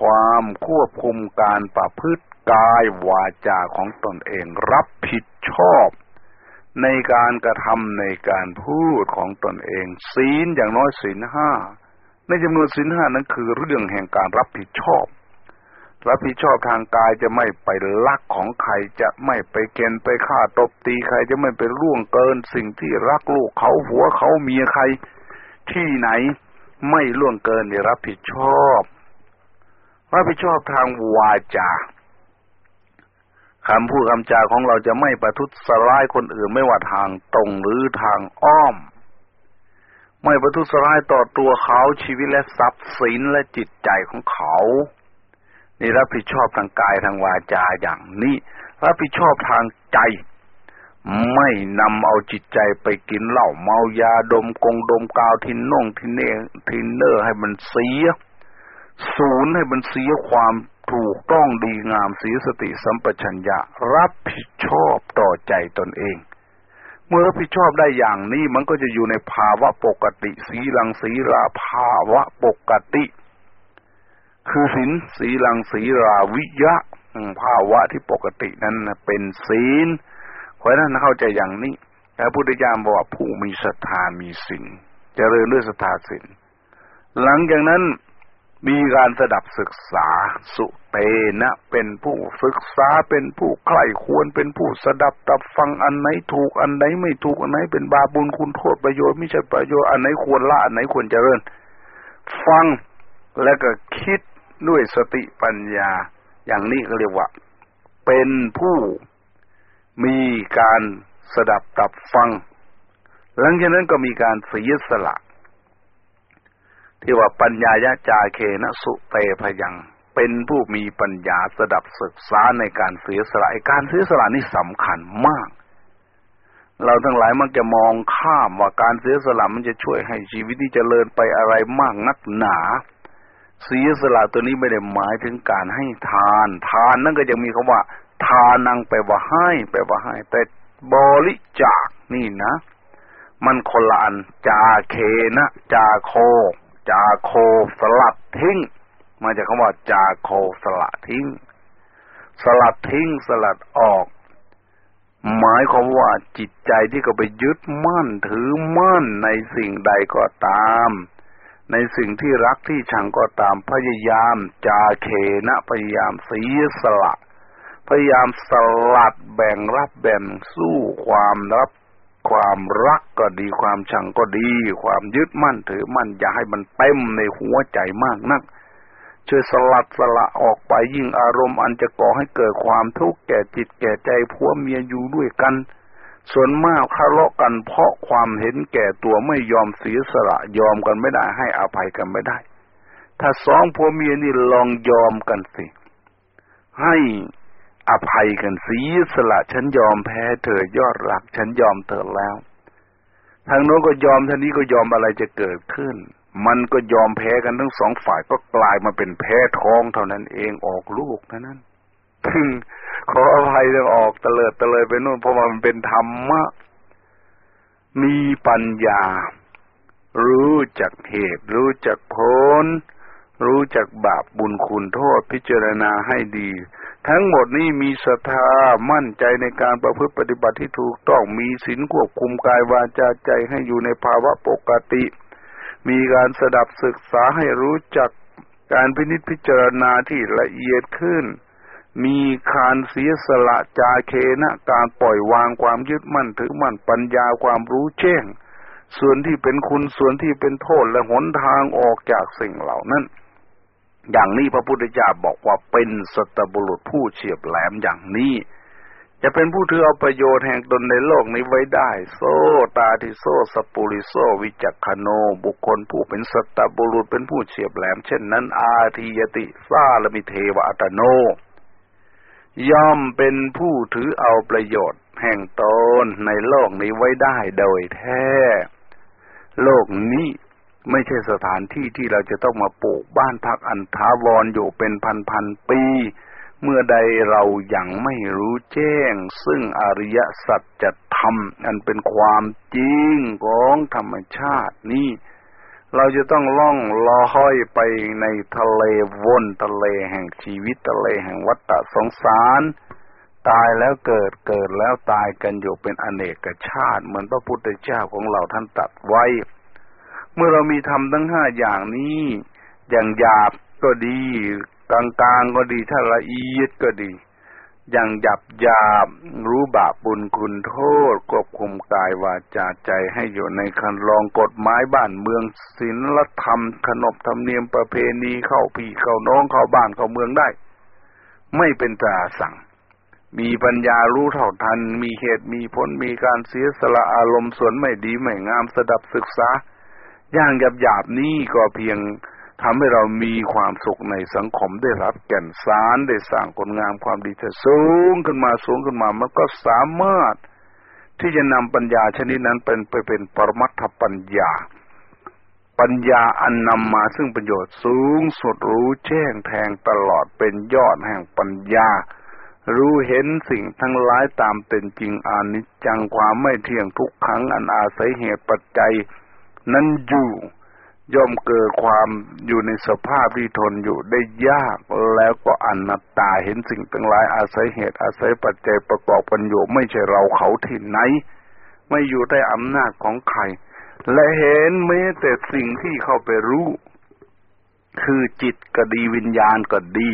S2: ความควบคุมการประพฤติกายวาจาของตนเองรับผิดชอบในการกระทำในการพูดของตนเอง ศีลอย่างน้อยศีลห้าในจำนวนศีลห้านั้นคือเรื่องแห่งการรับผิดชอบ รับผิดชอบทางกายจะไม่ไปลักของใครจะไม่ไปเกณฑ์ไปฆ่าตบตีใครจะไม่ไปล่วงเกิน สิ่งที่รักลูกเขาหัวเขาเมียใคร ที่ไหนไม่ล่วงเกินในรับผิดชอบรับผิดชอบทางวาจาคำพูดคำจาของเราจะไม่ประทุษร้ายคนอื่นไม่ว่าทางตรงหรือทางอ้อม ไม่ประทุษร้ายต่อตัวเขาชีวิตและทรัพย์สินและจิตใจของเขา นี่รับผิดชอบทางกายทางวาจาอย่างนี้ รับผิดชอบทางใจ ไม่นำเอาจิตใจไปกินเหล้าเมายาดมกงดมกาวทินน่งทินเนทินเนอร์ให้มันเสียศูนย์ให้มันเสียความถูกต้องดีงามสีสติสัมปชัญญะ รับผิดชอบต่อใจตนเอง เมื่อรับผิดชอบได้อย่างนี้มันก็จะอยู่ในภาวะปกติสีลังสีราภาวะปกติ คือศีลสีลังสีราวิยะภาวะที่ปกตินั้นเป็นศีลเพราะนั้นเข้าใจอย่างนี้พระพุทธเจ้าบอกว่าผู้มีศรัทธามีศีลเจริญด้วยศรัทธาศีลหลังจากนั้นมีการสดับศึกษาสุเตนะ เป็นผู้ศึกษาเป็นผู้ใคร่ควรเป็นผู้สดับตับฟังอันไหนถูกอันไหนไม่ถูกอันไหนเป็นบาบุญคุณโทษประโยชน์ไม่ใช่ประโยชน์อันไหนควรละอันไหนควรเจริญ ฟังแล้วก็คิด ด้วยสติปัญญา อย่างนี้ก็เรียกว่า เป็นผู้มีการสดับตับฟัง หลังจากนั้นก็มีการเสียสละ ที่ว่าปัญญายะจาเคนะสุเตพยัง เป็นผู้มีปัญญาสดับศึกษาในการเสียสละการเสียสละนี่สำคัญมาก เราทั้งหลายมักจะมองข้ามว่าการเสียสละมันจะช่วยให้ชีวิตที่จเจริญไปอะไรมากนักหนา เสียสละตัวนี้ไม่ได้หมายถึงการให้ทาน ทานนั่นก็ยังมีคำว่า ทานังแปลว่าให้ แปลว่าให้ แต่บริจาคนี่นะ มันคนละอันจาเคนะ จาโค จาโคสลัดทิ้งมาจากคำว่า จาโคสลัดทิ้ง สลัดทิ้งสลัดออก หมายความว่าจิตใจที่เขาไปยึดมั่นถือมั่นในสิ่งใดก็ตาม ในสิ่งที่รักที่ชังก็ตามพยายามจาเคนะพยายามเสียสละ พยายามสลัดแบ่งรับแบ่งสู้ความรับความรักก็ดีความชังก็ดี ความยึดมั่นถือมั่นอย่าให้มันเต็มในหัวใจมากนักช่วยสลัดสละออกไปยิ่งอารมณ์อันจะก่อให้เกิดความทุกข์แก่จิตแก่ใจผัวเมียอยู่ด้วยกัน ส่วนมากทะเลาะกันเพราะความเห็นแก่ตัวไม่ยอมเสียสละยอมกันไม่ได้ให้อภัยกันไม่ได้ ถ้าสองผัวเมียนี่ลองยอมกันสิ ให้อภัยกันเสียสละฉันยอมแพ้เธอยอดรัก ฉันยอมเธอแล้ว ทางโน้นก็ยอมทางนี้ก็ยอมอะไรจะเกิดขึ้น มันก็ยอมแพ้กันทั้งสองฝ่ายก็กลายมาเป็นแพ้ท้องเท่านั้นเองออกลูกเท่านั้น ขออภัยจะออกเตลิดเตลิดไปนู่นเพราะมันเป็นธรรมะ มีปัญญา รู้จักเหตุ รู้จักผลรู้จักบาปบุญคุณโทษพิจารณาให้ดี ทั้งหมดนี้มีศรัทธามั่นใจในการประพฤติปฏิบัติที่ถูกต้องมีศีลควบคุมกายวาจาใจให้อยู่ในภาวะปกติ มีการสดับศึกษาให้รู้จักการพินิจพิจารณาที่ละเอียดขึ้น มีคารเสียสละจาเคนะการปล่อยวางความยึดมั่นถือมั่นปัญญาความรู้แจ้ง ส่วนที่เป็นคุณส่วนที่เป็นโทษและหนทางออกจากสิ่งเหล่านั้น อย่างนี้พระพุทธเจ้าบอกว่าเป็นสัตบุรุษผู้เฉียบแหลมอย่างนี้ จะเป็นผู้ถือเอาประโยชน์แห่งตนในโลกนี้ไว้ได้ โซตาทิโซสปุริโซวิจักขโน บุคคลผู้เป็นสัตบุรุษเป็นผู้เฉียบแหลม เช่นนั้น อาทิยติซาลมิเทวอัตโน ย่อมเป็นผู้ถือเอาประโยชน์ แห่งตนในโลกนี้ไว้ได้โดยแท้ โลกนี้ไม่ใช่สถานที่ที่เราจะต้องมาปลูกบ้านพักอันทาวรอยู่เป็นพันพันปี เมื่อใดเรายังไม่รู้แจ้ง ซึ่งอริยสัจธรรมอันเป็นความจริงของธรรมชาตินี้ เราจะต้องล่องลอห้อยไปในทะเลวนทะเลแห่งชีวิตทะเลแห่งวัฏสงสาร ตายแล้วเกิดเกิดแล้วตายกันอยู่เป็นอเนกชาติ เหมือนพระพุทธเจ้าของเราท่านตัดไว้ เมื่อเรามีทำทั้งห้าอย่างนี้ อย่างหยาบก็ดี กลางๆก็ดีถ้าละเอียดก็ดี อย่างหยับยาบรู้บาปบุญคุณโทษควบคุมกายวาจาใจให้อยู่ในคันลองกฎหมายบ้านเมืองศีลธรรม ขนบธรรมเนียมประเพณีเข้าพี่เข้าน้องเข้าบ้านเข้าเมืองได้ ไม่เป็นตราสั่ง มีปัญญารู้เท่าทัน มีเหตุมีผลมีการเสียสละอารมณ์ส่วนไม่ดีไม่งามสดับศึกษา อย่างหยาบหยาบนี้ก็เพียง ทำให้เรามีความสุขในสังคมได้รับแก่นสารได้สร้างคนงามความดีที่สูงขึ้นมาสูงขึ้นมา มันก็สามารถที่จะนำปัญญาชนิดนั้นเป็นไปเป็นปรมัตถปัญญา ปัญญาอันนำมาซึ่งประโยชน์สูงสุดรู้แจ้งแทงตลอดเป็นยอดแห่งปัญญา รู้เห็นสิ่งทั้งหลายตามเป็นจริงอานิจจังความไม่เที่ยงทุกขังอันอาศัยเหตุปัจจัย นั้นอยู่ ย่อมเกิดความอยู่ในสภาพที่ทนอยู่ได้ยาก แล้วก็อนัตตาเห็นสิ่งต่างหลายอาศัยเหตุอาศัยปัจจัยประกอบกันอยู่ไม่ใช่เราเขาที่ไหน ไม่อยู่ใต้อำนาจของใคร และเห็นแม้แต่สิ่งที่เข้าไปรู้ คือจิตก็ดีวิญญาณก็ดี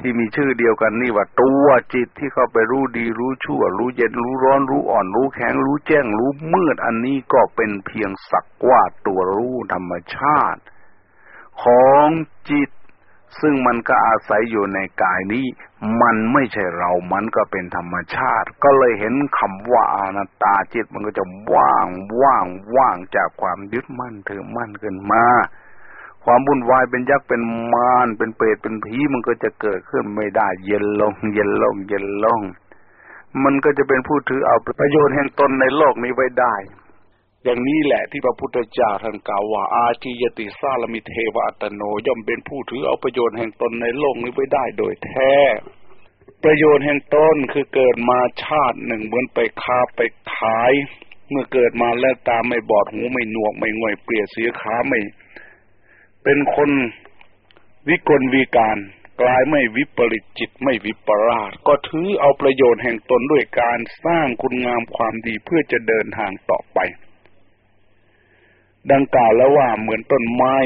S2: ที่มีชื่อเดียวกันนี่ว่าตัวจิตที่เข้าไปรู้ดีรู้ชั่ว รู้เย็นรู้ร้อนรู้อ่อนรู้แข็งรู้แจ้งรู้มืดอันนี้ก็เป็นเพียงสักว่าตัวรู้ธรรมชาติ ของจิต ซึ่งมันก็อาศัยอยู่ในกายนี้ มันไม่ใช่เรา มันก็เป็นธรรมชาติ ก็เลยเห็นคำว่าอนัตตาจิตมันก็จะว่างว่างว่างจากความยึดมั่นถือมั่นขึ้นมา ความวุ่นวายเป็นยักษ์เป็นมารเป็นเปรตเป็นผีมันก็จะเกิดขึ้นไม่ได้ เย็นลง เย็นลง เย็นลง มันก็จะเป็นผู้ถือเอาประโยชน์แห่งตนในโลกนี้ไว้ได้ อย่างนี้แหละที่พระพุทธเจ้าท่านกล่าวว่า อาทิยติสารมิเทวอัตโนย่อมเป็นผู้ถือเอาประโยชน์แห่งตนในโลกนี้ไว้ได้โดยแท้ประโยชน์แห่งตนคือเกิดมาชาติหนึ่งเหมือนไปค้าไปขาย เมื่อเกิดมาแล้วตาไม่บอดหูไม่หนวกไม่ง่อยเปลี่ยเสียขาไม่ เป็นคนวิกลวิการ กลายไม่วิปริตจิตไม่วิปราช ก็ถือเอาประโยชน์แห่งตนด้วยการสร้างคุณงามความดีเพื่อจะเดินทางต่อไป ดังกล่าวแล้วว่าเหมือนต้นไม้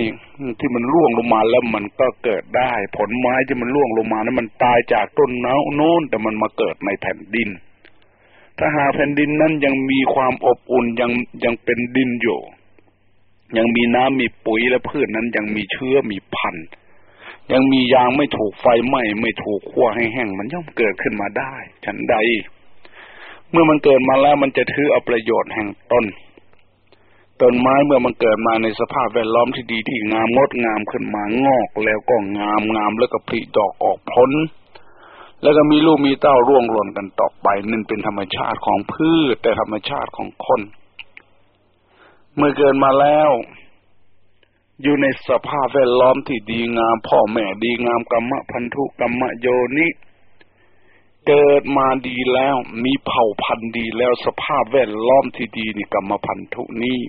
S2: ที่มันร่วงลงมาแล้วมันก็เกิดได้ ผลไม้ที่มันร่วงลงมานั้นมันตายจากต้นเนาโน้นแต่มันมาเกิดในแผ่นดิน ถ้าหาแผ่นดินนั้นยังมีความอบอุ่นยังยังเป็นดินอยู่ ยังมีน้ำมีปุ๋ยและพืชนั้นยังมีเชื้อมีพันธุ์ยังมียางไม่ถูกไฟไหม้ไม่ถูกคั่วให้แห้งมันย่อมเกิดขึ้นมาได้ ฉันใด เมื่อมันเกิดมาแล้วมันจะถือเอาประโยชน์แห่งต้นต้นไม้เมื่อมันเกิดมาในสภาพแวดล้อมที่ดีที่งามงดงามขึ้นมางอกแล้วก็งามงามแล้วก็ผลิดอกออกผลแล้วก็มีลูกมีเต้าร่วงหล่นกันต่อไปนั่นเป็นธรรมชาติของพืชแต่ธรรมชาติของคน เมื่อเกิดมาแล้ว อยู่ในสภาพแวดล้อมที่ดีงาม พ่อแม่ดีงามกรรมพันธุกรรมโยนิเกิดมาดีแล้ว มีเผ่าพันธุ์ดีแล้วสภาพแวดล้อมที่ดีนี่กรรมพันธุนี้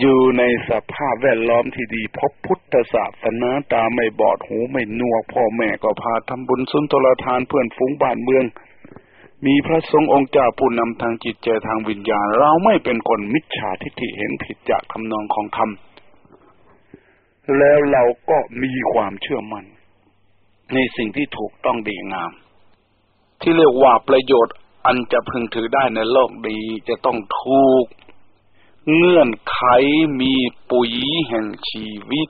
S2: อยู่ในสภาพแวดล้อมที่ดีพบพุทธศาสนาตาไม่บอดหูไม่นวก พ่อแม่ก็พาทำบุญสุนทรทานเพื่อนฝูงบ้านเมือง มีพระสงฆ์องค์เจ้าผู้นำทางจิตใจทางวิญญาณ เราไม่เป็นคนมิจฉาทิฏฐิเห็นผิดจากคำนองของธรรม แล้วเราก็มีความเชื่อมัน่น ในสิ่งที่ถูกต้องดีงาม ที่เรียกว่าประโยชน์อันจะพึงถือได้ในโลกดีจะต้องถูก เงื่อนไขมีปุ๋ยแห่งชีวิต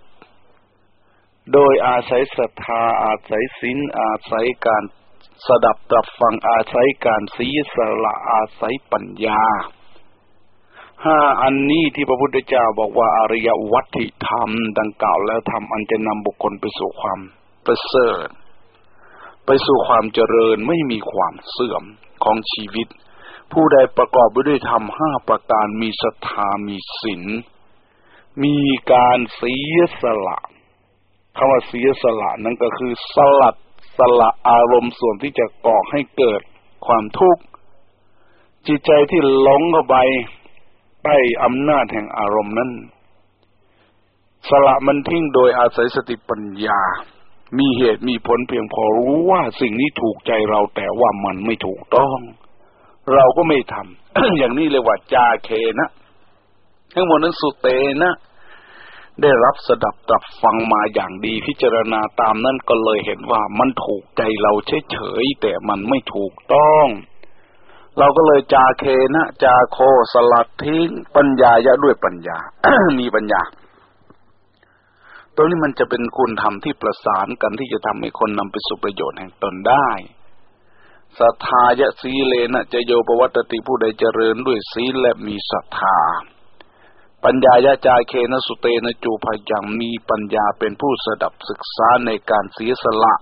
S2: โดยอาศัยศรัทธาอาศัยศีลอาศัยการ สดับตรับฟังอาศัยการสีสละอาศัยปัญญาห้าอันนี้ที่พระพุทธเจ้าบอกว่าอริยวัตถิธรรม ดังกล่าวแล้วทำอันจะนำบุคคลไปสู่ความประเสริฐไปสู่ความเจริญไม่มีความเสื่อมของชีวิต ผู้ใดประกอบไปด้วยธรรมห้าประการมีศรัทธามีศีลมีการเสียสละคำว่าเสียสละนั่นก็คือสลัด สละอารมณ์ส่วนที่จะก่อให้เกิดความทุกข์ จิตใจที่หลงเข้าไปใต้อำนาจแห่งอารมณ์นั้น สละมันทิ้งโดยอาศัยสติปัญญา มีเหตุมีผลเพียงพอรู้ว่าสิ่งนี้ถูกใจเราแต่ว่ามันไม่ถูกต้อง เราก็ไม่ทำอย่างนี้เลยว่าจาเคนะ ทั้งหมดนั้นสุเตนะ ได้รับสดับตับฟังมาอย่างดีพิจารณาตามนั้นก็เลยเห็นว่ามันถูกใจเราเฉยๆแต่มันไม่ถูกต้อง เราก็เลยจาเคนะจาโคสลัดทิ้งปัญญายะด้วยปัญญา มีปัญญาตรงนี้มันจะเป็นคุณธรรมที่ประสานกันที่จะทำให้คนนำไปสู่ประโยชน์แห่งตนได้ศรัทธายะสีเลนะจะโยปวัตติผู้ใดเจริญด้วยศีลและมีศรัทธา ปัญญายาจาเคนสุเตนจูพยังมีปัญญาเป็นผู้สดับศึกษาในการเสียสละ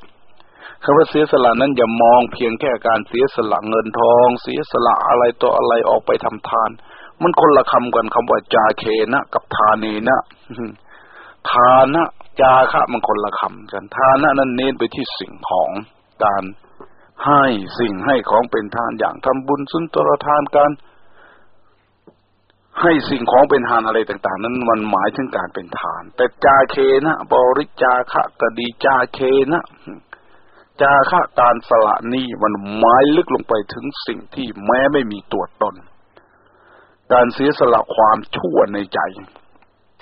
S2: คำว่าเสียสละนั้นอย่ามองเพียงแค่การเสียสละเงินทอง เสียสละอะไรต่ออะไรออกไปทำทาน มันคนละคำกันคำว่าจาเคนะกับทานีนะทานะจาคะมันคนละคำกันทานะนั้นเน้นไปที่สิ่งของการให้สิ่งให้ของเป็นทานอย่างทำบุญสุนทรทานการ ให้สิ่งของเป็นทานอะไรต่าง ๆ นั้นมันหมายถึงการเป็นทาน แต่จาเคนะบริจาคะกดีจาเคนะจาคะการสละนี้มันหมายลึกลงไปถึงสิ่งที่แม้ไม่มีตัวตน การเสียสละความชั่วในใจ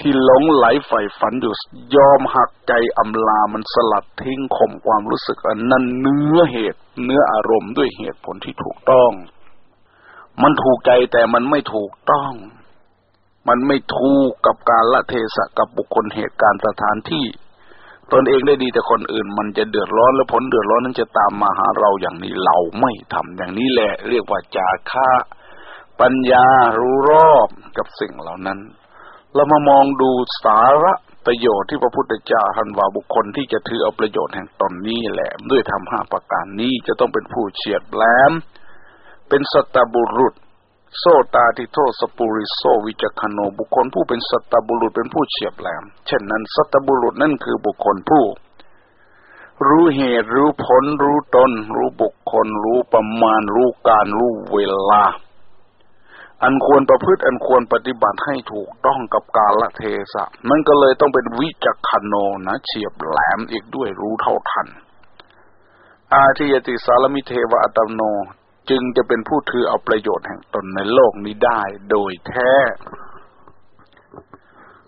S2: ที่หลงไหลใฝ่ฝันอยู่ยอมหักใจอำลามันสลัดทิ้งข่มความรู้สึกอันนั้นเนื้อเหตุเนื้ออารมณ์ด้วยเหตุผลที่ถูกต้อง มันถูกใจแต่มันไม่ถูกต้อง มันไม่ถูกกับการละเทศะกับบุคคลเหตุการณ์สถานที่ ตนเองได้ดีแต่คนอื่น มันจะเดือดร้อนและผลเดือดร้อนนั้นจะตามมาหาเราอย่างนี้เราไม่ทำอย่างนี้แหละ เรียกว่าจาค่าปัญญารู้รอบกับสิ่งเหล่านั้น เรามามองดูสาระประโยชน์ที่พระพุทธเจ้าท่านว่าบุคคลที่จะถือเอาประโยชน์แห่งตนนี้แหละด้วยทำห้าประการนี้จะต้องเป็นผู้เฉียดแหลม เป็นสัตบุรุษ โซตาทิโทสปุริโซวิจคโนบุคคลผู้เป็นสัตบุรุษเป็นผู้เฉียบแหลม เช่นนั้นสัตบุรุษนั่นคือบุคคลผู้ รู้เหตุรู้ผลรู้ตน รู้บุคคล รู้ประมาณ รู้การรู้เวลา อันควรประพฤติอันควรปฏิบัติให้ถูกต้องกับกาลเทศะมันก็เลยต้องเป็นวิจักขโนนะเฉียบแหลมอีกด้วยรู้เท่าทันอาทิยติสารมิเทวอัตโน จึงจะเป็นผู้ถือเอาประโยชน์แห่งตนในโลกนี้ได้โดยแท้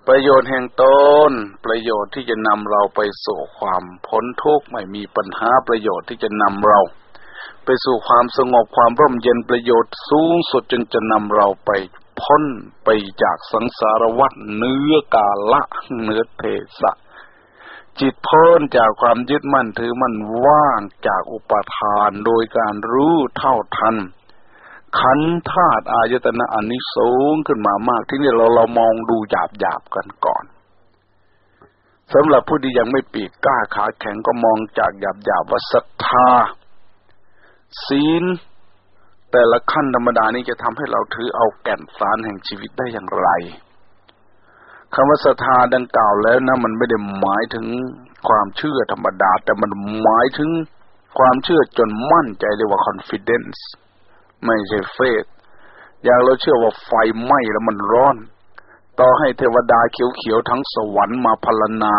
S2: ประโยชน์แห่งตนประโยชน์ที่จะนำเราไปสู่ความพ้นทุกข์ไม่มีปัญหาประโยชน์ที่จะนำเรา ไปสู่ความสงบความร่มเย็นประโยชน์สูงสุดจนจะนำเราไปพ้นไปจากสังสารวัฏเนื้อกาละเนื้อเทสะ จิตพ้นจากความยึดมั่นถือมั่นว่างจากอุปทานโดยการรู้เท่าทัน ขันธาตุอายตนะอันนี้สูงขึ้นมามากที่นี่เราเรามองดูหยาบหยาบกันก่อนสำหรับผู้ที่ยังไม่ปีกกล้าขาแข็งก็มองจากหยาบหยาบว่าศรัทธา ศีล แต่ละขั้นธรรมดานี้จะทำให้เราถือเอาแก่นสารแห่งชีวิตได้อย่างไร คำว่าศรัทธาดังกล่าวแล้วนะมันไม่ได้หมายถึงความเชื่อธรรมดา แต่มันหมายถึงความเชื่อจนมั่นใจเรียกว่า confidence ไม่ใช่เฟสอย่างเราเชื่อว่าไฟไหม้แล้วมันร้อน ต่อให้เทวดาเขียวๆทั้งสวรรค์มาพลนา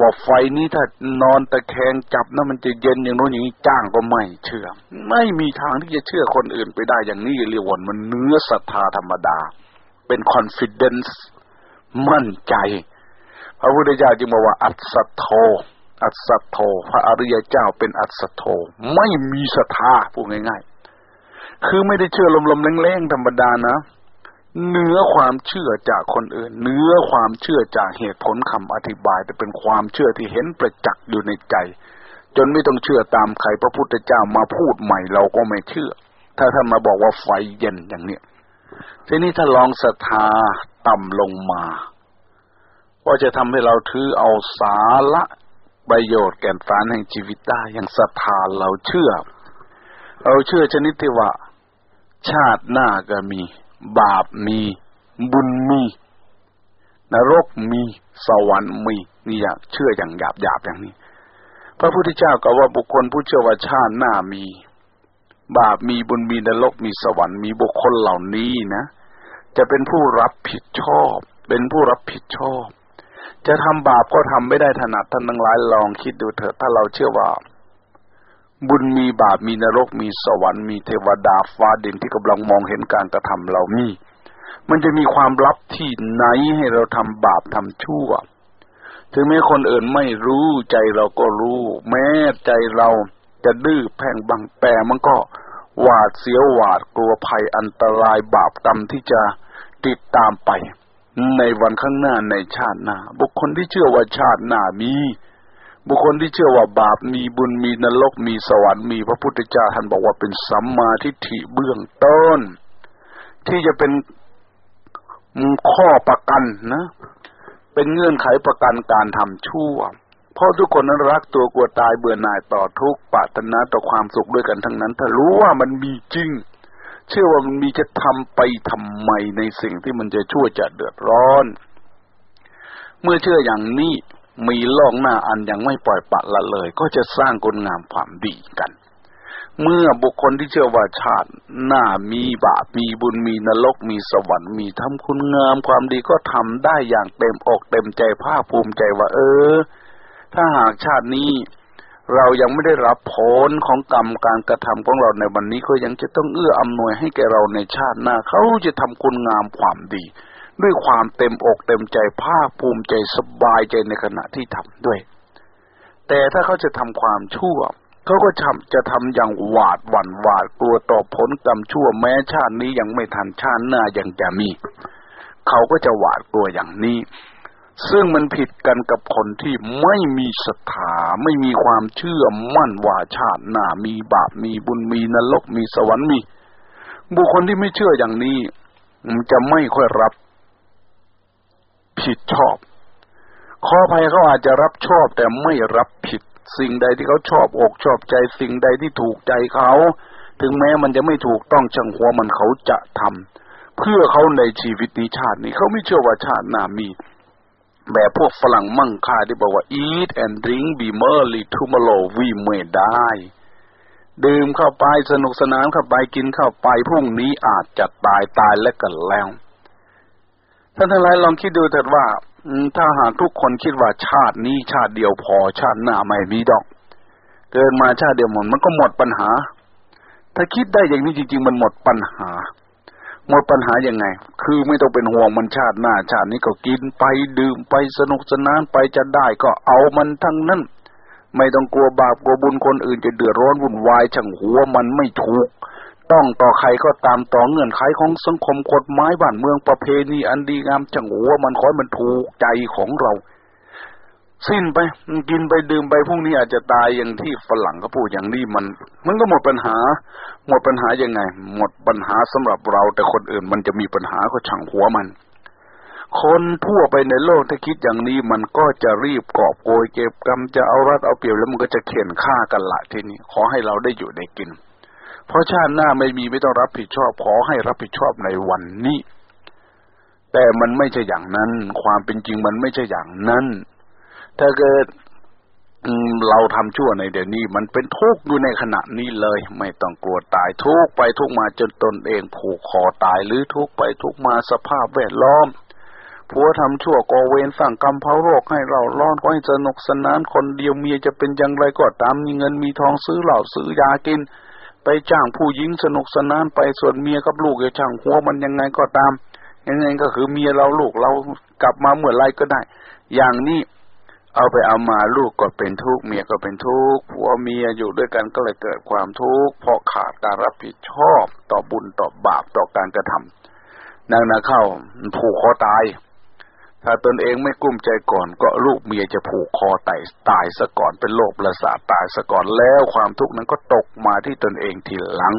S2: ว่าไฟนี้ถ้านอนตะแคงจับนะมันจะเย็นอย่างโน้นอย่างนี้จ้างก็ไม่เชื่อ ไม่มีทางที่จะเชื่อคนอื่นไปได้อย่างนี้เรียกว่ามันเนื้อศรัทธาธรรมดา เป็น confidence มั่นใจ พระพุทธเจ้าจึงบอกว่า อัศโท อัศโท พระอริยเจ้าเป็นอัศโท ไม่มีศรัทธาพูดง่าย ๆ คือไม่ได้เชื่อลมๆแรงๆธรรมดานะเนื้อความเชื่อจากคนอื่น เนื้อความเชื่อจากเหตุผลคำอธิบาย แต่เป็นความเชื่อที่เห็นประจักษ์อยู่ในใจ จนไม่ต้องเชื่อตามใครพระพุทธเจ้ามาพูดใหม่เราก็ไม่เชื่อ ถ้าท่านมาบอกว่าไฟเย็นอย่างเนี้ยทีนี้ถ้าลองศรัทธา ต่ำลงมา ก็จะทำให้เราถือเอาสาระประโยชน์แก่นสารแห่งชีวิตได้อย่างศรัทธาเราเชื่อ เราเชื่อชนิดที่ว่า ชาติหน้าก็มี บาปมี บุญมี นรกมีสวรรค์มีนี่อยางเชื่ออย่างหยาบหยาบอย่างนี้ พระพุทธเจ้าก็ว่าบุคคลผู้เชื่อว่าชาติหน้ามี บาปมีบุญมีนรกมีสวรรค์มีบุคคลเหล่านี้นะ จะเป็นผู้รับผิดชอบ เป็นผู้รับผิดชอบ จะทำบาปก็ทำไม่ได้ถนัดท่านทั้งหลายลองคิดดูเถิดถ้าเราเชื่อว่า บุญมีบาปมีนรกมีสวรรค์มีเทวดาฟ้าดินที่กำลังมองเห็นการกระทำเรามีมันจะมีความลับที่ไหนให้เราทำบาปทำชั่ว ถึงแม้คนอื่นไม่รู้ใจเราก็รู้ แม้ใจเราจะดื้อแพ่งบังแต่มันก็ หวาดเสียวหวาดกลัวภัยอันตรายบาปกรรมที่จะติดตามไป ในวันข้างหน้าในชาติหน้า บุคคลที่เชื่อว่าชาติหน้ามีบุคคลที่เชื่อว่าบาปมีบุญมีนรกมีสวรรค์มีพระพุทธเจ้าท่านบอกว่าเป็นสัมมาทิฏฐิเบื้องต้น ที่จะเป็นข้อประกันนะ เป็นเงื่อนไขประกันการทำชั่ว เพราะทุกคนนั้นรักตัวกลัวตายเบื่อหน่ายต่อทุกปรารถนาต่อความสุขด้วยกันทั้งนั้น ถ้ารู้ว่ามันมีจริง เชื่อว่ามันมีจะทำไปทำไมในสิ่งที่มันจะช่วยจะเดือดร้อน เมื่อเชื่ออย่างนี้มีล่องหน้าอันยังไม่ปล่อยปะละเลย ก็จะสร้างคุณงามความดีกัน เมื่อบุคคลที่เชื่อว่าชาติหน้ามีบาปมีบุญมีนรกมีสวรรค์มีทำคุณงามความดีก็ทำได้อย่างเต็มอกเต็มใจภาคภูมิใจว่า เออ ถ้าหากชาตินี้เรายังไม่ได้รับผลของกรรมการกระทำของเราในวันนี้ก็ยังจะต้องเอื้ออำนวยให้แก่เราในชาติหน้าเขาจะทำคุณงามความดี ด้วยความเต็มอกเต็มใจภาคภูมิใจสบายใจในขณะที่ทำด้วย แต่ถ้าเขาจะทำความชั่วเขาก็ทำจะทำอย่างหวาดหวั่นหวาดกลัวต่อผลกรรมชั่วแม้ชาตินี้ยังไม่ทันชาติหน้ายังจะมี เขาก็จะหวาดกลัวอย่างนี้ ซึ่งมันผิดกันกับคนที่ไม่มีศรัทธาไม่มีความเชื่อมั่นว่าชาติหน้ามีบาปมีบุญมีนรกมีสวรรค์มี บุคคลที่ไม่เชื่ออย่างนี้มันจะไม่ค่อยรับผิดชอบขออภัยเขาอาจจะรับชอบแต่ไม่รับผิด สิ่งใดที่เขาชอบอกชอบใจ สิ่งใดที่ถูกใจเขา ถึงแม้มันจะไม่ถูกต้องช่างหัวมันเขาจะทำเพื่อเขาในชีวิตนี้ชาตินี้เขาไม่เชื่อว่าชาติหน้ามี แบบพวกฝรั่งมั่งค่าที่บอกว่า eat and drink be merry tomorrow we may die ดื่มเข้าไปสนุกสนานเข้าไปกินเข้าไปพรุ่งนี้อาจจะตายตายและกันแล้ว ท่านทั้งหลายลองคิดดูเถิดว่าถ้าหากทุกคนคิดว่าชาตินี้ชาติเดียวพอชาติหน้าไม่มีดอก เกินมาชาติเดียวหมดมันก็หมดปัญหา ถ้าคิดได้อย่างนี้จริง ๆ มันหมดปัญหา หมดปัญหายังไง คือไม่ต้องเป็นห่วงมันชาติหน้า ชาตินี้ก็กินไปดื่มไปสนุกสนานไปจะได้ก็เอามันทั้งนั้น ไม่ต้องกลัวบาปกลัวบุญคนอื่นจะเดือดร้อนวุ่นวายช่างหัวมันไม่ถูก ต้องต่อใครก็ตามต่อเงื่อนไขของสังคมกฎหมายบ้านเมืองประเพณีอันดีงามช่างหัวมันขอมันถูกใจของเรา สิ้นไปกินไปดื่มไปพรุ่งนี้อาจจะตายอย่างที่ฝรั่งเขาพูดอย่างนี้มัน มันก็หมดปัญหา หมดปัญหายังไง หมดปัญหาสำหรับเรา แต่คนอื่นมันจะมีปัญหาก็ช่างหัวมัน คนทั่วไปในโลกถ้าคิดอย่างนี้มันก็จะรีบกอบโกยเก็บกรรมจะเอารัดเอาเปรียบแล้วมันก็จะเข็นฆ่ากันละทีนี้ ขอให้เราได้อยู่ได้กิน เพราะชาติหน้าไม่มีไม่ต้องรับผิดชอบ ขอให้รับผิดชอบในวันนี้แต่มันไม่ใช่อย่างนั้น ความเป็นจริงมันไม่ใช่อย่างนั้น ถ้าเกิดเราทำชั่วในเดี๋ยวนี้ มันเป็นทุกข์อยู่ในขณะนี้เลย ไม่ต้องกลัวตายทุกไปทุกมาจนตนเองผูกคอตาย หรือทุกไปทุกมาสภาพแวดล้อมผัวทำชั่วก่อเวรสั่งกรรมเผาโรคให้เราร้อนก็ให้สนุกสนานคนเดียวเมียจะเป็นอย่างไรก็ตามมีเงินมีทองซื้อเหล้าซื้อยากิน ไปจ้างผู้หญิงสนุกสนานไปส่วนเมียกับลูกจะช่างหัวมันยังไงก็ตามยังไงก็คือเมียเราลูกเรากลับมาเมื่อไรก็ได้ อย่างนี้ เอาไปเอามาลูกก็เป็นทุกข์เมียก็เป็นทุกข์ผัวเมียอยู่ด้วยกันก็เลยเกิดความทุกข์เพราะขาดการรับผิดชอบต่อบุญต่อบาปต่อการกระทำนั่งนาเข้าผูกคอตาย ถ้าตนเองไม่กุ้มใจก่อน ก็ลูกเมียจะผูกคอตายตายซะก่อนเป็นโรคประสาทตายซะก่อนแล้วความทุกข์นั้นก็ตกมาที่ตนเองทีหลัง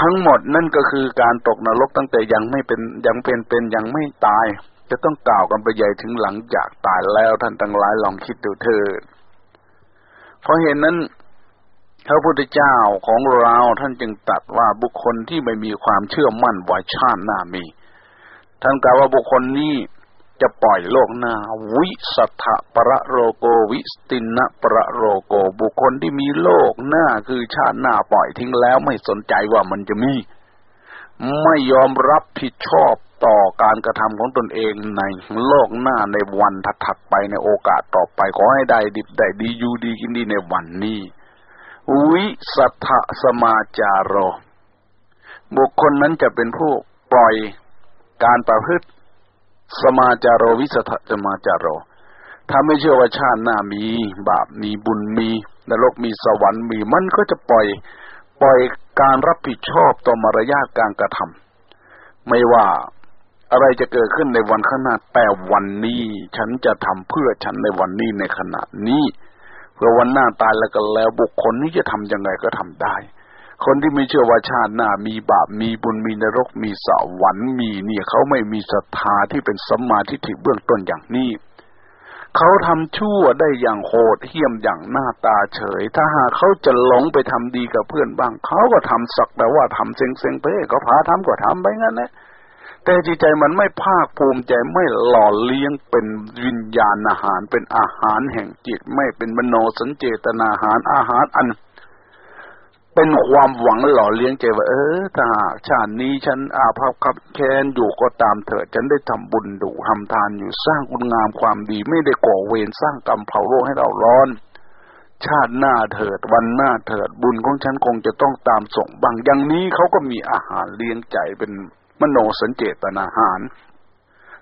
S2: ทั้งหมดนั่นก็คือการตกนรกตั้งแต่ยังไม่เป็นยังเป็นเป็นยังไม่ตาย จะต้องกล่าวกันไปใหญ่ถึงหลังจากตายแล้วท่านทั้งหลายลองคิดดูเถิดเพราะเห็นนั้นพระพุทธเจ้าของเราท่านจึงตัดว่าบุคคลที่ไม่มีความเชื่อมั่นว่าชาติหน้ามี ท่านกล่าวว่าบุคคลนี้จะปล่อยโลกหน้า วิสัทธประโรโกวิสตินะประโรโกบุคคลที่มีโลกหน้าคือชาติหน้าปล่อยทิ้งแล้วไม่สนใจว่ามันจะมี ไม่ยอมรับผิดชอบ ต่อการกระทำของตนเองในโลกหน้าในวันถัดไปในโอกาสต่อไปขอให้ได้ดิบได้ดีอยู่ดีกินดีในวันนี้ วิสัทธสมาจารบุคคลนั้นจะเป็นผู้ปล่อยการประพฤติสมาจารวิสัทธสมาจารถ้าไม่เชื่อว่าชาติหน้ามี บาปมีบุญมีนรกมีสวรรค์มีมันก็จะปล่อยปล่อยการรับผิดชอบต่อมารยาทการกระทำไม่ว่า อะไรจะเกิดขึ้นในวันข้างหน้า แต่วันนี้ ฉันจะทำเพื่อฉันในวันนี้ในขณะนี้เพื่อวันหน้าตายแล้วก็แล้วบุคคลนี้จะทำยังไงก็ทำได้ คนที่ไม่เชื่อว่าชาติหน้ามีบาปมีบุญมีนรกมีสวรรค์มีเนี่ยเขาไม่มีศรัทธาที่เป็นสัมมาทิฏฐิเบื้องต้นอย่างนี้เขาทำชั่วได้อย่างโหดเหี้ยมอย่างหน้าตาเฉย ถ้าหากเขาจะหลงไปทำดีกับเพื่อนบ้าง เขาก็ทำสักแต่ว่าทำเซ็งเซ็งไปก็พาทำก็ทำไปงั้นแหละ แต่จิตใจมันไม่ภาคภูมิใจไม่หล่อเลี้ยงเป็นวิญญาณอาหารเป็นอาหารแห่งจิตไม่เป็นมโนสัญเจตนาอาหารอาหารอัน เป็นความหวังหล่อเลี้ยงใจว่าเออถ้าชาตินี้ฉันอาภัพขับแค้นอยู่ก็ตามเถิดฉันได้ทำบุญดูทำทานอยู่สร้างคุณงามความดีไม่ได้ก่อเวรสร้างกรรมเผาโลกให้เราร้อนชาติหน้าเถิดวันหน้าเถิดบุญของฉันคงจะต้องตามส่งบางอย่างนี้เขาก็มีอาหารเลี้ยงใจเป็น มโนสัญเจตนาหาร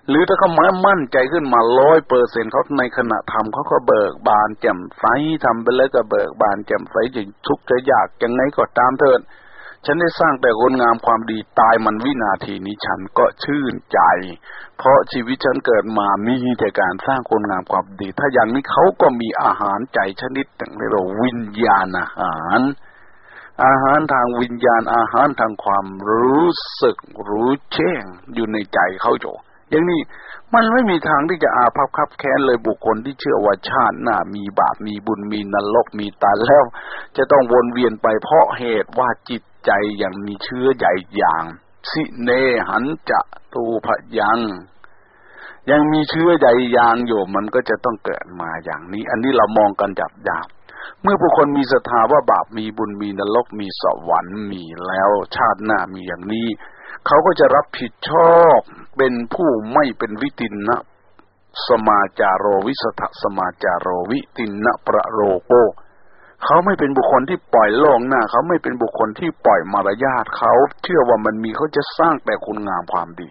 S2: หรือถ้าเขามามั่นใจขึ้นมาร้อยเปอร์เซ็นเขาในขณะทำเขาก็เบิกบานแจ่มใสทำไปแล้วก็เบิกบานแจ่มใสจะทุกข์จะยากยังไงก็ตามเถิดฉันได้สร้างแต่คนงามความดีตายมันวินาทีนี้ฉันก็ชื่นใจ เพราะชีวิตฉันเกิดมามีแต่การสร้างคนงามความดี ถ้าอย่างนี้เขาก็มีอาหารใจชนิดหนึ่งเรียกว่าวิญญาณอาหาร อาหารทางวิญญาณ อาหารทางความรู้สึกรู้แจ้งอยู่ในใจเขาโจอย่างนี้มันไม่มีทางที่จะอาภัพคับแค้นเลยบุคคลที่เชื่อว่าชาติหน้ามีบาปมีบุญมีนรกมีตาแล้ว จะต้องวนเวียนไปเพราะเหตุว่าจิตใจอย่างมีเชื้อใหญ่อย่าง สิเนหันจะตูพยัง ยังมีเชื้อใหญ่ยางอยู่มันก็จะต้องเกิดมาอย่างนี้ อันนี้เรามองกันจับยาก เมื่อบุคคลมีศรัทธาว่าบาปมีบุญมีนรกมีสวรรค์มีแล้วชาติหน้ามีอย่างนี้ เขาก็จะรับผิดชอบเป็นผู้ไม่เป็นวิตินนะสมาจารโรวิสถสมาจารโรวิตินนะประโรโกเขาไม่เป็นบุคคลที่ปล่อยโลงหน้า เขาไม่เป็นบุคคลที่ปล่อยมารยาทเขา เชื่อว่ามันมีเขาจะสร้างแต่คุณงามความดี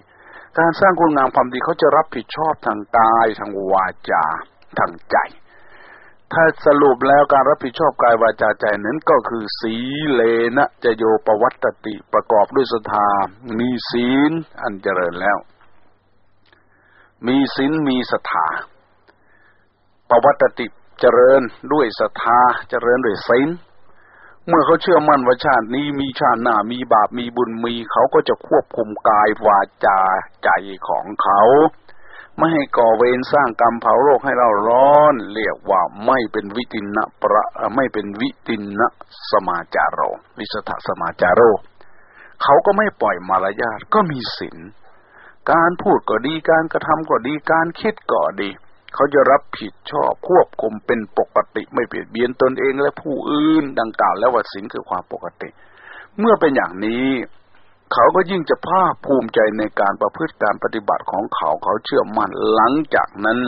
S2: การสร้างคุณงามความดีเขาจะรับผิดชอบทางกายทางวาจาทางใจ ถ้าสรุปแล้วการรับผิดชอบกายวาจาใจนั้นก็คือสีเลนะจะโยปวัตติประกอบด้วยศรัทธามีศีลอันเจริญแล้ว มีศีลมีศรัทธาปวัตติเจริญด้วยศรัทธาเจริญด้วยศีลเมื่อเขาเชื่อมั่นว่าชาตินี้มีชาติหน้ามีบาปมีบุญมีเขาก็จะควบคุมกายวาจาใจของเขา ไม่ให้ก่อเวรสร้างกรรมเผาโลกให้เราร้อน เรียกว่าไม่เป็นวิตินะประไม่เป็นวิตินะสมาจารโร วิสถสมาจารโร เขาก็ไม่ปล่อยมารยาทก็มีศีลการพูดก็ดีการกระทำก็ดีการคิดก็ดี เขาจะรับผิดชอบควบคุมเป็นปกติไม่เปลี่ยนเบียนตนเองและผู้อื่นดังกล่าวแล้วว่าศีลคือความปกติ เมื่อเป็นอย่างนี้ เขาก็ยิ่งจะภาคภูมิใจในการประพฤติการปฏิบัติของเขาเขาเชื่อมั่นหลังจากนั้น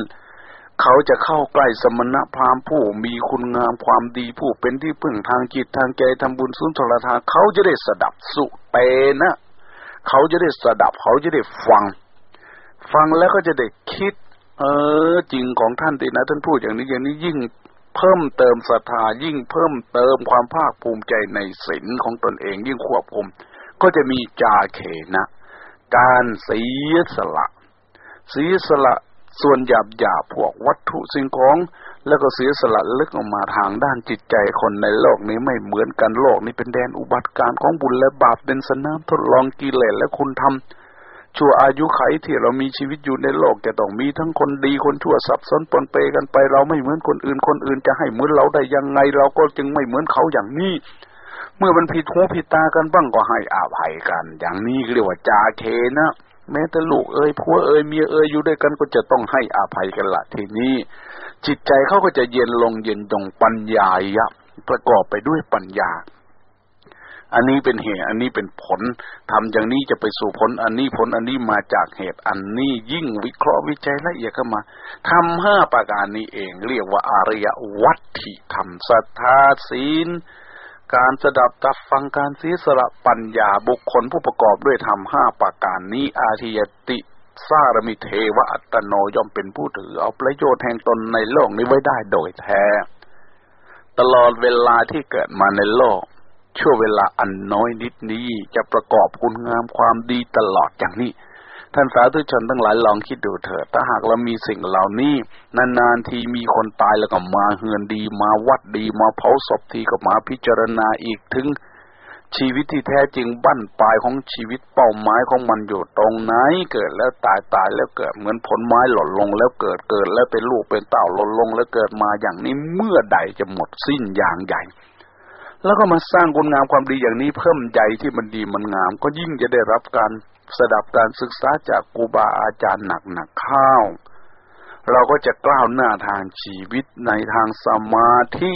S2: เขาจะเข้าใกล้สมณพราหมณ์ผู้มีคุณงามความดีผู้เป็นที่พึ่งทางจิตทางใจทำบุญสุนทรทานเขาจะได้สดับสุเตนะ เขาจะได้สดับเขาจะได้ฟัง ฟังแล้วก็จะได้คิด เออ จริงของท่านตีนะท่านพูดอย่างนี้อย่างนี้ยิ่งเพิ่มเติมศรัทธายิ่งเพิ่มเติมความภาคภูมิใจในศีลของตนเองยิ่งควบคุม ก็จะมีจาเขนะ การเสียสละเสียสละส่วนหยาบหยาพวกวัตถุสิ่งของแล้วก็เสียสละลึกออกมาทางด้านจิตใจคนในโลกนี้ไม่เหมือนกันโลกนี้เป็นแดนอุบัติการของบุญและบาปเป็นสนามทดลองกิเลสและคุณทำชั่วอายุไขที่เรามีชีวิตอยู่ในโลกจะต้องมีทั้งคนดีคนชั่วสับสนปนเปกันไป เราไม่เหมือนคนอื่นคนอื่นจะให้เหมือนเราได้ยังไง เราก็จึงไม่เหมือนเขาอย่างนี้ เมื่อมันผิดหูผิดตากันบ้างก็ให้อาภัยกัน อย่างนี้เรียกว่าจาเคนะแม้แต่ลูกเอ้ยผัวเอ้ยเมียเอ้ยอยู่ด้วยกันก็จะต้องให้อาภัยกันละทีนี้ จิตใจเขาก็จะเย็นลงเย็นตรงปัญญายะประกอบไปด้วยปัญญา อันนี้เป็นเหตุอันนี้เป็นผลทำอย่างนี้จะไปสู่ผล อันนี้ผลอันนี้มาจากเหตุ อันนี้ยิ่งวิเคราะห์วิจัยละเอียดเข้ามาทำห้าประการนี้เองเรียกว่าอารยวัตถิธรรมศรัทธาศีล การสดับตับฟังการสีสละปัญญาบุคคลผู้ประกอบด้วยธรรมห้าประการนี้อาทิยติสารมิเทวอัตโนย่อมเป็นผู้ถือเอาประโยชน์แห่งตนในโลกนี้ไว้ได้โดยแท้ ตลอดเวลาที่เกิดมาในโลกช่วงเวลาอันน้อยนิดนี้จะประกอบคุณงามความดีตลอดอย่างนี้ ท่านสาธุชนทั้งหลายลองคิดดูเถิดถ้าหากเรามีสิ่งเหล่านี้ นานๆทีมีคนตายแล้วก็มาเฮือนดี มาวัดดีมาเผาศพทีก็มาพิจารณาอีกถึง ชีวิตที่แท้จริงบั้นปลายของชีวิตเป้าหมายของมันอยู่ตรงไหน เกิดแล้วตายตายแล้วเกิดเหมือนผลไม้หล่นลงแล้วเกิดเกิดแล้วเป็นลูกเป็นเต่าหล่นลงแล้วเกิดมาอย่างนี้เมื่อใดจะหมดสิ้นอย่างใหญ่แล้วก็มาสร้างคุณงามความดีอย่างนี้เพิ่มใจที่มันดีมันงาม ก็ยิ่งจะได้รับการ สดับการศึกษาจากครูบาอาจารย์หนักหนักข้าว เราก็จะกล้าวหน้าทางชีวิตในทางสมาธิ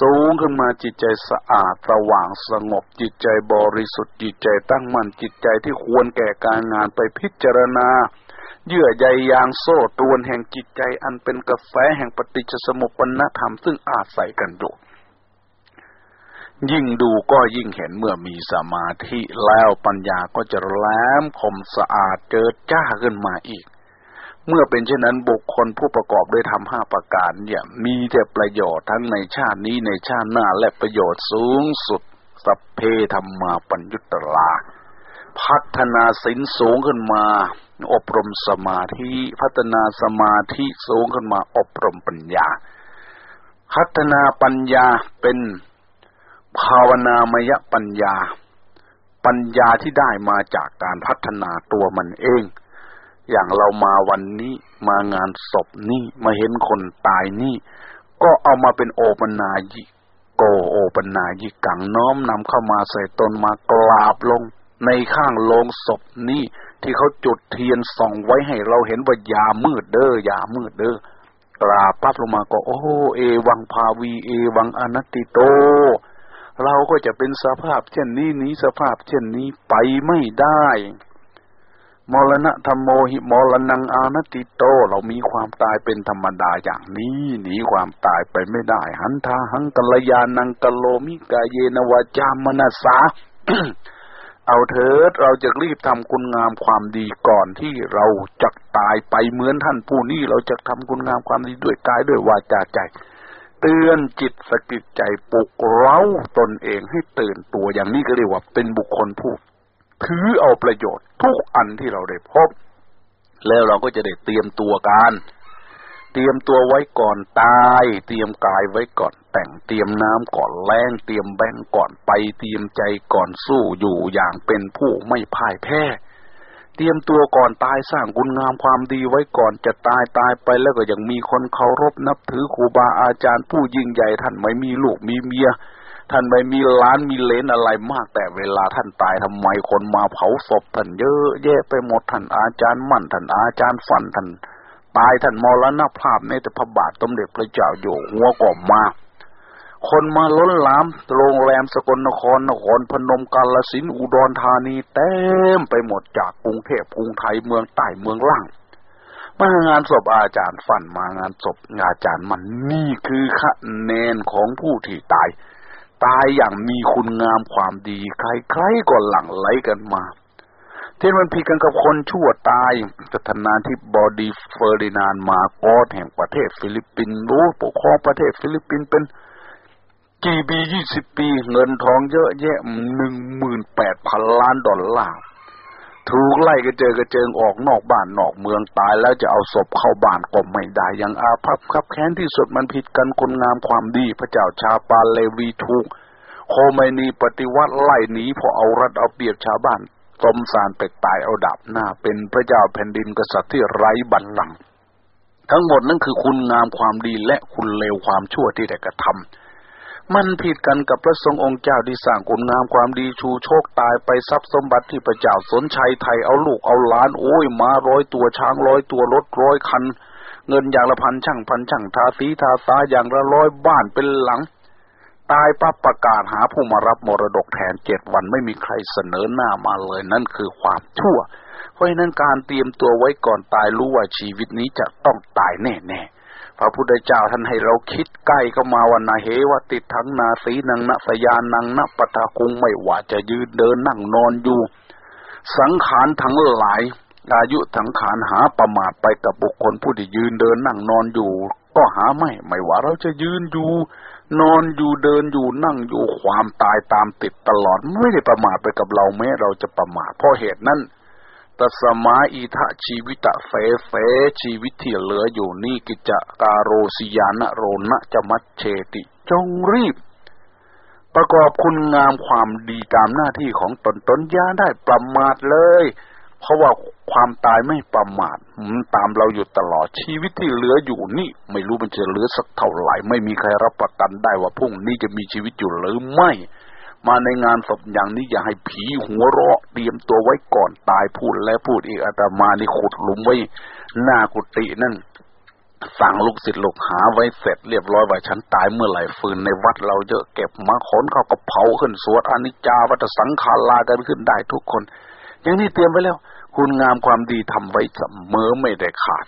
S2: สูงขึ้นมาจิตใจสะอาดสว่างสงบจิตใจบริสุทธิ์จิตใจตั้งมั่นจิตใจที่ควรแก่การงานไปพิจารณา เยื่อใยยางโซ่ตรวนแห่งจิตใจอันเป็นกาแฟแห่งปฏิจจสมุปนธรรมซึ่งอาศัยกันอยู่ ยิ่งดูก็ยิ่งเห็นเมื่อมีสมาธิแล้วปัญญาก็จะแหลมคมสะอาดเจิดจ้าขึ้นมาอีก เมื่อเป็นเช่นนั้นบุคคลผู้ประกอบด้วยธรรมห้าประการเนี่ยมีแต่ประโยชน์ทั้งในชาตินี้ในชาติหน้าและประโยชน์สูงสุด สัพเพธรรมาปัญญุตลา พัฒนาสินสูงขึ้นมา อบรมสมาธิพัฒนาสมาธิสูงขึ้นมาอบรมปัญญา พัฒนาปัญญาเป็น ภาวนามยปัญญา ปัญญาที่ได้มาจากการพัฒนาตัวมันเอง อย่างเรามาวันนี้มางานศพนี่มาเห็นคนตายนี่ ก็เอามาเป็นโอปนายิโกโอปนายิกังน้อมนำเข้ามาใส่ตนมากราบลง ในข้างโลงศพนี่ที่เขาจุดเทียนส่องไว้ให้เราเห็นว่ายามืดเด้อยามืดเด้อกราบปั๊บลงมาก็ โอ้เอวังภาวีเอวังอนัตติโต เราก็จะเป็นสภาพ เช่นนี้นี้สภาพ เช่นนี้ไปไม่ได้มรณะธรรมโมหิมรณังอานติโต เรามีความตายเป็นธรรมดาอย่างนี้หนีความตายไปไม่ได้ หันทาหังกัลยานังกโลมิกาเยนวาจามนาสาเอาเถิดเราจะรีบทำคุณงามความดีก่อนที่เราจะตายไปเหมือนท่านผู้นี้เราจะทำคุณงามความดีด้วยกายด้วยวาจาใจ เตือนจิตสกิดใจปลุกเร้าตนเองให้ตื่นตัวอย่างนี้ก็เรียกว่าเป็นบุคคลผู้ถือเอาประโยชน์ทุกอันที่เราได้พบ แล้วเราก็จะได้เตรียมตัวการเตรียมตัวไว้ก่อนตาย เตรียมกายไว้ก่อนแต่งเตรียมน้ำก่อนแรงเตรียมแบงก่อนไปเตรียมใจก่อนสู้อยู่อย่างเป็นผู้ไม่พ่ายแพ้ เตรียมตัวก่อนตายสร้างคุณงามความดีไว้ก่อนจะตายตายไปแล้วก็ยังมีคนเคารพนับถือครูบาอาจารย์ผู้ยิ่งใหญ่ท่านไม่มีลูกมีเมียท่านไม่มีล้านมีเลนอะไรมากแต่เวลาท่านตายทำไมคนมาเผาศพท่านเยอะแยะไปหมดท่านอาจารย์มั่นท่านอาจารย์ฟันท่านตายท่านมรณภาพในแต่พระบาทสมเด็จพระเจ้าอยู่หัวก่อมา คนมาล้นหลามโรงแรมสกลนครนครพนมกาลสินอุดรธานีเต็มไปหมดจากกรุงเทพกรุงไทยเมืองใต้เมืองล่างมางานศพอาจารย์ฝั้นมางานศพอาจารย์มั่นนี่คือคะแนนของผู้ที่ตาย ตายอย่างมีคุณงามความดี ใครๆก็หลั่งไหลกันมาเที่มันผิดกันกับคนชั่วตายประธานาธิบดีเฟอร์ดินานด์มาร์กอสแห่งประเทศฟิลิปปินส์ผู้ปกครองประเทศฟิลิปปินส์เป็น กี่ปียี่สิบปีเงินทองเยอะแยะหนึ่งหมื่นแปดพันล้านดอลลาร์ถูกไล่กระเจอกระเจิงออกนอกบ้านนอกเมืองตายแล้วจะเอาศพเข้าบ้านก็ไม่ได้ยังอาภัพครับแค้นที่สุดมันผิดกันคนงามความดีพระเจ้าชาปาเลวีถูกโคไมนีปฏิวัติไล่หนีพอเอารัดเอาเปรียบชาวบ้านสมสารเป็กตายเอาดับหน้า เป็นพระเจ้าแผ่นดินกษัตริย์ที่ไร้บัลลังก์ทั้งหมดนั่นคือคุณงามความดีและคุณเลวความชั่วที่ได้กระทำ มันผิดกันกับพระทรงองค์เจ้าที่สร้างคุณงามความดีชูโชคตายไปทรัพย์สมบัติที่พระเจ้าสนชัยไทยเอาลูกเอาล้านโอ้ยมาร้อยตัวช้างร้อยตัวรถร้อยคัน เงินอย่างละพันช่างพันช่างทาสีทาตาอย่างละร้อยบ้านเป็นหลัง ตายปั๊บประกาศหาผู้มารับมรดกแทนเจ็ดวันไม่มีใครเสนอหน้ามาเลยนั่นคือความชั่ว เพราะนั้นการเตรียมตัวไว้ก่อนตายรู้ว่าชีวิตนี้จะต้องตายแน่ๆ ระพุทธเจ้าท่านให้เราคิดใกล้เข้ามาวันนาเหวติดทั้งนาสีนังนสยานังนปตาคุงไม่ว่าจะยืนเดินนั่งนอนอยู่ สังขารทั้งหลาย อายุสังขารหาประมาทไปกับบุคคลผู้ที่ยืนเดินนั่งนอนอยู่ ก็หาไม่ไม่ว่าเราจะยืนอยู่ นอนอยู่เดินอยู่นั่งอยู่ความตายตามติดตลอดไม่ได้ประมาทไปกับเราแม้เราจะประมาทเพราะเหตุนั้น ตัสมาอิทะชีวิตะเฟเฟชีวิตที่เหลืออยู่นี่กิจการโรสิยานะโรนะจะมัดเชติ จงรีบ ประกอบคุณงามความดีตามหน้าที่ของตนตนย่าได้ประมาทเลย เพราะว่าความตายไม่ประมาทมันตามเราอยู่ตลอดชีวิตที่เหลืออยู่นี่ ไม่รู้มันจะเหลือสักเท่าไหร่ ไม่มีใครรับประกันได้ว่าพรุ่งนี้จะมีชีวิตอยู่หรือไม่ มาในงานศพอย่างนี้อย่าให้ผีหัวเราะเตรียมตัวไว้ก่อนตายพูดและพูดอีกอาตมานี่ขุดหลุมไว้หน้ากุฏินั่นสั่งลูกศิษย์ลูกหาไว้เสร็จเรียบร้อยว่าฉันตายเมื่อไหร่ฟืนในวัดเราเยอะเก็บมาขนเข้ากระเผาขึ้นสวดอนิจจาวัตสังขารากันขึ้นได้ทุกคน อย่างนี้เตรียมไว้แล้ว คุณงามความดีทำไว้เสมอไม่ได้ขาด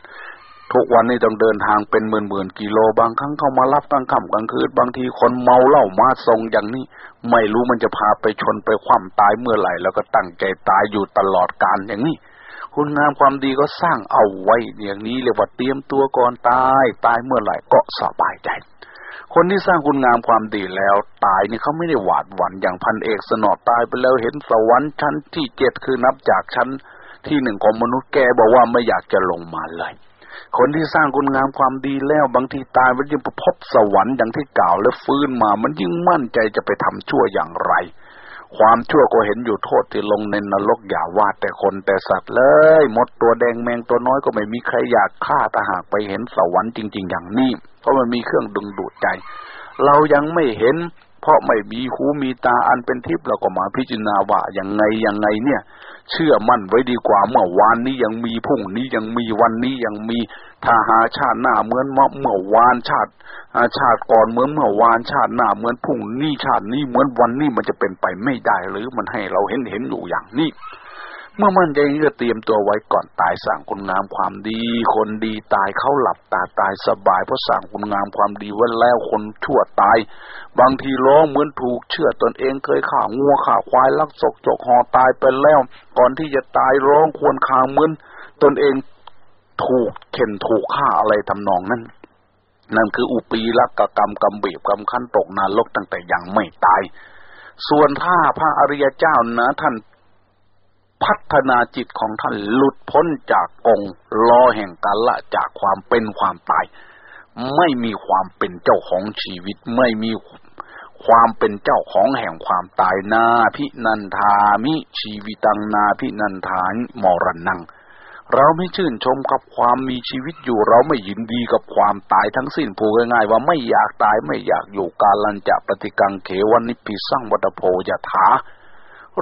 S2: ทุกวันนี้ต้องเดินทางเป็นหมื่นหมื่นกิโลบางครั้งเข้ามารับกลางค่ำกลางคืนบางทีคนเมาเหล้ามาทรงอย่างนี้ ไม่รู้มันจะพาไปชนไปคว่ำตายเมื่อไหร่ แล้วก็ตั้งใจตายอยู่ตลอดกาลอย่างนี้ คุณงามความดีก็สร้างเอาไว้อย่างนี้เรียกว่าเตรียมตัวก่อนตายตายเมื่อไหร่ก็สบายใจคนที่สร้างคุณงามความดีแล้วตายนี่เขาไม่ได้หวาดหวั่นอย่างพันเอกสนอตายไปแล้วเห็นสวรรค์ชั้นที่เจ็ดคือนับจากชั้นที่หนึ่งของมนุษย์แกบอกว่าไม่อยากจะลงมาเลย คนที่สร้างคุณงามความดีแล้วบางทีตายมันยิ่งพบสวรรค์อย่างที่กล่าวแล้วฟื้นมา มันยิ่งมั่นใจจะไปทำชั่วอย่างไร ความชั่วก็เห็นอยู่โทษที่ลงในนรกอย่าว่าแต่คนแต่สัตว์เลยมดตัวแดงแมงตัวน้อยก็ไม่มีใครอยากฆ่าถ้าหากไปเห็นสวรรค์จริง ๆ อย่างนี้ เพราะมันมีเครื่องดึงดูดใจ เรายังไม่เห็น เพราะไม่มีหูมีตาอันเป็นทิพย์เราก็มาพิจารณาว่าอย่างไงยังไงเนี่ย เชื่อมั่นไว้ดีกว่า เมื่อวานนี้ยังมีพรุ่งนี้ยังมีวันนี้ยังมีถ้าหาชาติหน้าเหมือนเมื่อวานชาติชาติก่อนเหมือนเมื่อวานชาติหน้าเหมือนพรุ่งนี้ชาตินี้เหมือนวันนี้มันจะเป็นไปไม่ได้หรือมันให้เราเห็นเห็นอยู่อย่างนี้ เมื่อมันใจก็เตรียมตัวไว้ก่อนตายสั่งคุณงามความดี คนดีตายเขาหลับตาตายสบายเพราะสั่งคุณงามความดีไว้แล้วคนชั่วตาย บางทีร้องเหมือนถูกเชื่อตนเองเคยข่างัวข่าควายลักศกจกหอตายไปแล้ว ก่อนที่จะตายร้องควรคางเหมือนตนเองถูกเข็นถูกฆ่าอะไรทำนองนั้นนั่นคืออุปีรักกกรรมกรรมบีบกรรมขั้นตกนรกตั้งแต่ยังไม่ตาย ส่วนถ้าพระอริยเจ้านะท่าน พัฒนาจิตของท่านหลุดพ้นจากกงลอแห่งกาละจากความเป็นความตาย ไม่มีความเป็นเจ้าของชีวิตไม่มีความเป็นเจ้าของแห่งความตายนาพินันทามิชีวิตังนาพินันทานมรณัง เราไม่ชื่นชมกับความมีชีวิตอยู่ เราไม่ยินดีกับความตายทั้งสิ้นพูดง่ายๆว่าไม่อยากตายไม่อยากอยู่กาลันจะปฏิกังเขวันนิพิสังวัตโพยถา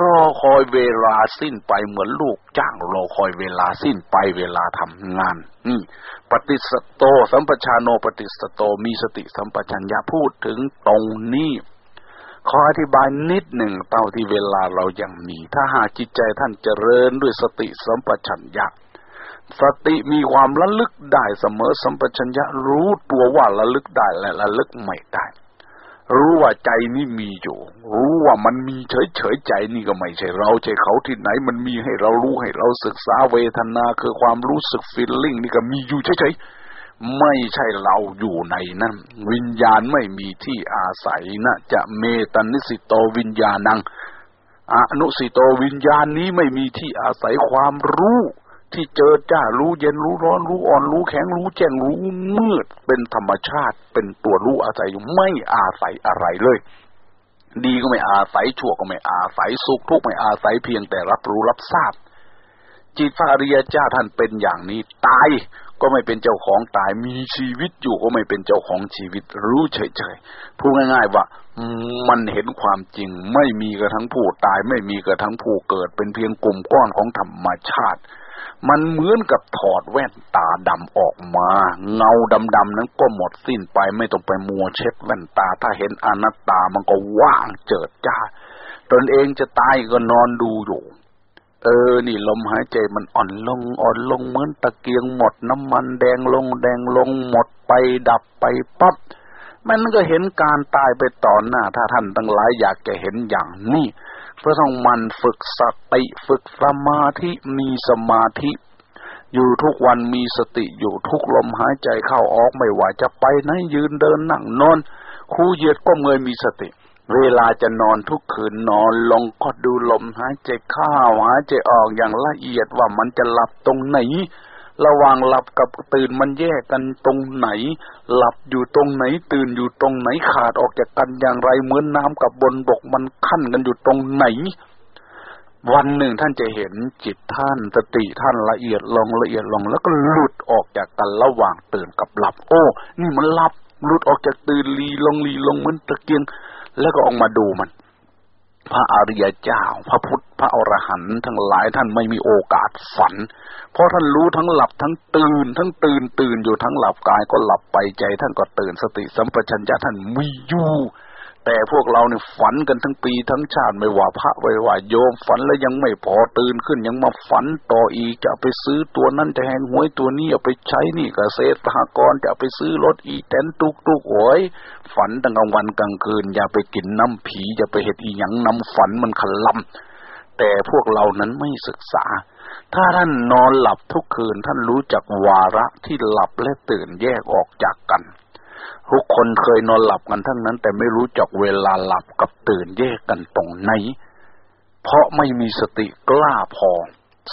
S2: รอคอยเวลาสิ้นไปเหมือนลูกจ้างรอคอยเวลาสิ้นไปเวลาทำงาน นี่ ปฏิสโต สัมปชานโนปฏิสโตมีสติสัมปชัญญะพูดถึงตรงนี้ขออธิบายนิดหนึ่งเท่าที่เวลาเรายังมี ถ้าหากจิตใจท่านเจริญด้วยสติสัมปชัญญะสติมีความระลึกได้เสมอสัมปชัญญะรู้ตัวว่าระลึกได้และระลึกไม่ได้ รู้ว่าใจนี่มีอยู่ รู้ว่ามันมีเฉยๆใจนี่ก็ไม่ใช่เราใช่เขาที่ไหน มันมีให้เรารู้ให้เราศึกษาเวทนาคือความรู้สึกฟีลลิ่งนี่ก็มีอยู่เฉยๆไม่ใช่เราอยู่ในนั้นวิญญาณไม่มีที่อาศัยนะจะเมตนิสิโตวิญญาณังอนุสิโตวิญญาณนี้ไม่มีที่อาศัยความรู้ ที่เจอจ้ารู้เย็นรู้ร้อนรู้อ่อนรู้แข็งรู้แจ้งรู้มืดเป็นธรรมชาติ เป็นตัวรู้อาศัยไม่อาศัยอะไรเลย ดีก็ไม่อาศัยชั่วก็ไม่อาศัยสุขทุกข์ไม่อาศัยเพียงแต่รับรู้รับทราบ จิตพระอริยเจ้าท่านเป็นอย่างนี้ ตายก็ไม่เป็นเจ้าของตายมีชีวิตอยู่ก็ไม่เป็นเจ้าของชีวิต รู้เฉยๆพูดง่าย ๆ ว่ามันเห็นความจริงไม่มีกระทั้งผู้ตาย ไม่มีกระทั้งผู้เกิด เป็นเพียงกลุ่มก้อนของธรรมชาติ มันเหมือนกับถอดแว่นตาดำออกมา เงาดำๆนั้นก็หมดสิ้นไปไม่ต้องไปมัวเช็ดแว่นตา ถ้าเห็นอนัตตามันก็ว่างเจิดจ้า ตนเองจะตายก็นอนดูอยู่เออ นี่ลมหายใจมันอ่อนลง อ่อนลงเหมือนตะเกียงหมดน้ำมันแดงลง แดงลงหมดไปดับไปปั๊บ มันก็เห็นการตายไปต่อหน้า ถ้าท่านทั้งหลายอยากจะเห็นอย่างนี้ ก็ต้องมันฝึกสติฝึกสมาธิมีสมาธิ อยู่ทุกวันมีสติอยู่ทุกลมหายใจเข้าออกไม่ว่าจะไปไหนยืนเดินนั่งนอนคู่เหยียดก็เงยมีสติ เวลาจะนอนทุกคืนนอนลงก็ดูลมหายใจเข้าหายใจออกอย่างละเอียดว่ามันจะหลับตรงไหน ระหว่างหลับกับตื่นมันแยกกันตรงไหน หลับอยู่ตรงไหน ตื่นอยู่ตรงไหนขาดออกจากกันอย่างไรเหมือนน้ำกับบนบกมันขั้นกันอยู่ตรงไหน วันหนึ่งท่านจะเห็นจิตท่านสติท่านละเอียดลงละเอียดลงแล้วก็หลุดออกจากกันระหว่างตื่นกับหลับ โอ้ นี่มันหลับหลุดออกจากตื่นลีลงลีลงเหมือนตะเกียง แล้วก็ออกมาดูมัน พระอริยเจ้า พระพุทธ พระอรหันต์ทั้งหลายท่านไม่มีโอกาสฝัน เพราะท่านรู้ทั้งหลับทั้งตื่น ทั้งตื่นตื่นอยู่ทั้งหลับกายก็หลับไปใจ ท่านก็ตื่นสติสัมปชัญญะท่านมีอยู่ แต่พวกเราเนี่ยฝันกันทั้งปีทั้งชาติไม่ว่าพระไม่ว่าโยมฝันแล้วยังไม่พอตื่นขึ้นยังมาฝันต่ออีกจะไปซื้อตัวนั้นจะแหงหวยตัวนี้เอาไปใช้นี่กเกษตรหกรจะไปซื้อรถอีแตนตุกตุกโอยฝันตั้งกลางวันกลางคืน อย่าไปกินน้ำผีอย่าไปเห็ดอีหยังน้ำฝันมันขลำแต่พวกเรานั้นไม่ศึกษา ถ้าท่านนอนหลับทุกคืนท่านรู้จักวาระที่หลับและตื่นแยกออกจากกัน ทุกคนเคยนอนหลับกันทั้งนั้น แต่ไม่รู้จักเวลาหลับกับตื่นแยกกันตรงไหน เพราะไม่มีสติกล้าพอ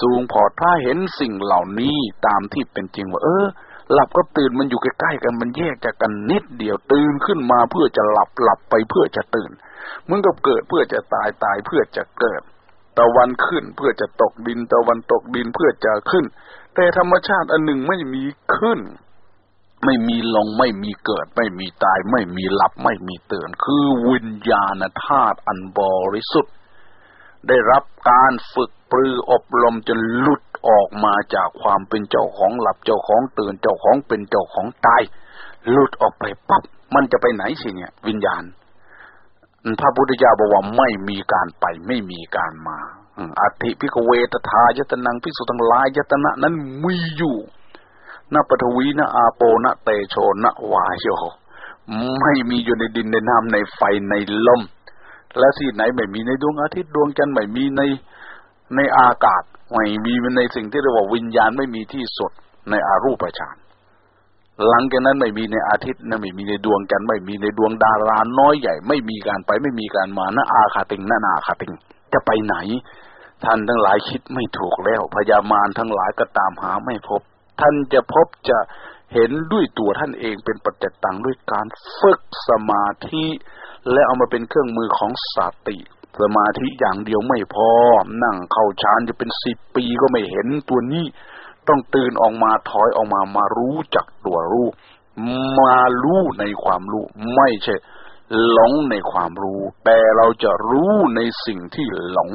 S2: สูงพอถ้าเห็นสิ่งเหล่านี้ตามที่เป็นจริงว่า เออ หลับก็ตื่นมันอยู่ใกล้ๆกันมันแยกจากกันนิดเดียวตื่นขึ้นมาเพื่อจะหลับหลับไปเพื่อจะตื่นมึงกับเกิดเพื่อจะตายตายเพื่อจะเกิดตะวันขึ้นเพื่อจะตกดินตะวันตกดินเพื่อจะขึ้น แต่ธรรมชาติอันหนึ่งไม่มีขึ้น ไม่มีลงไม่มีเกิด ไม่มีตาย ไม่มีหลับไม่มีตื่น คือวิญญาณธาตุอันบริสุทธิ์ ได้รับการฝึกปรืออบรมจนหลุดออกมาจากความเป็นเจ้าของหลับเจ้าของตื่นเจ้าของเป็นเจ้าของตายหลุดออกไปปั๊บมันจะไปไหนสิเนี่ย วิญญาณพระพุทธเจ้าบอกว่าไม่มีการไปไม่มีการมาอธิพิกเวตทายตนังพิสุทั้งลายยตนะนั้นมีอยู่ นปฐวีนอาโปนเตโชนวายโยไม่มีอยู่ในดินในน้ำในไฟในลม และที่ไหนไม่มีในดวงอาทิตย์ดวงจันทร์ไม่มีในในอากาศไม่มีในสิ่งที่เรียกว่าวิญญาณไม่มีที่สุดในอารูปฌานหลังจากนั้นไม่มีในอาทิตย์นะไม่มีในดวงจันทร์ไม่มีในดวงดาราน้อยใหญ่ ไม่มีการไปไม่มีการมานะอาคาติงนะนาคาติง จะไปไหน ท่านทั้งหลายคิดไม่ถูกแล้วพญามารทั้งหลายก็ตามหาไม่พบ ท่านจะพบจะเห็นด้วยตัวท่านเองเป็นปัจจตังด้วยการฝึกสมาธิ และเอามาเป็นเครื่องมือของสติ สมาธิอย่างเดียวไม่พอ นั่งเข้าฌานจะเป็นสิบปีก็ไม่เห็นตัวนี้ ต้องตื่นออกมาถอยออกมามารู้จักตัวรู้ มารู้ในความรู้ ไม่ใช่หลงในความรู้ แต่เราจะรู้ในสิ่งที่หลง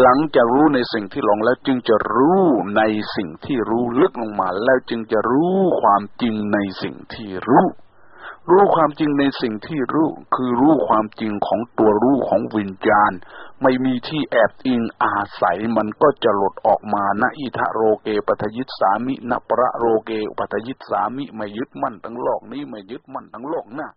S2: หลังจากรู้ในสิ่งที่หลงแล้วจึงจะรู้ในสิ่งที่รู้ลึกลงมา แล้วจึงจะรู้ความจริงในสิ่งที่รู้ รู้ความจริงในสิ่งที่รู้ คือรู้ความจริงของตัวรู้ของวิญญาณ ไม่มีที่แอบอิงอาศัยมันก็จะหลุดออกมาณอิทะโรเกปัทยิตสามินประโรเกปัทยิตสามิไม่ยึดมั่นทั้งโลกนี้ไม่ยึดมั่นทั้งโลกหน้า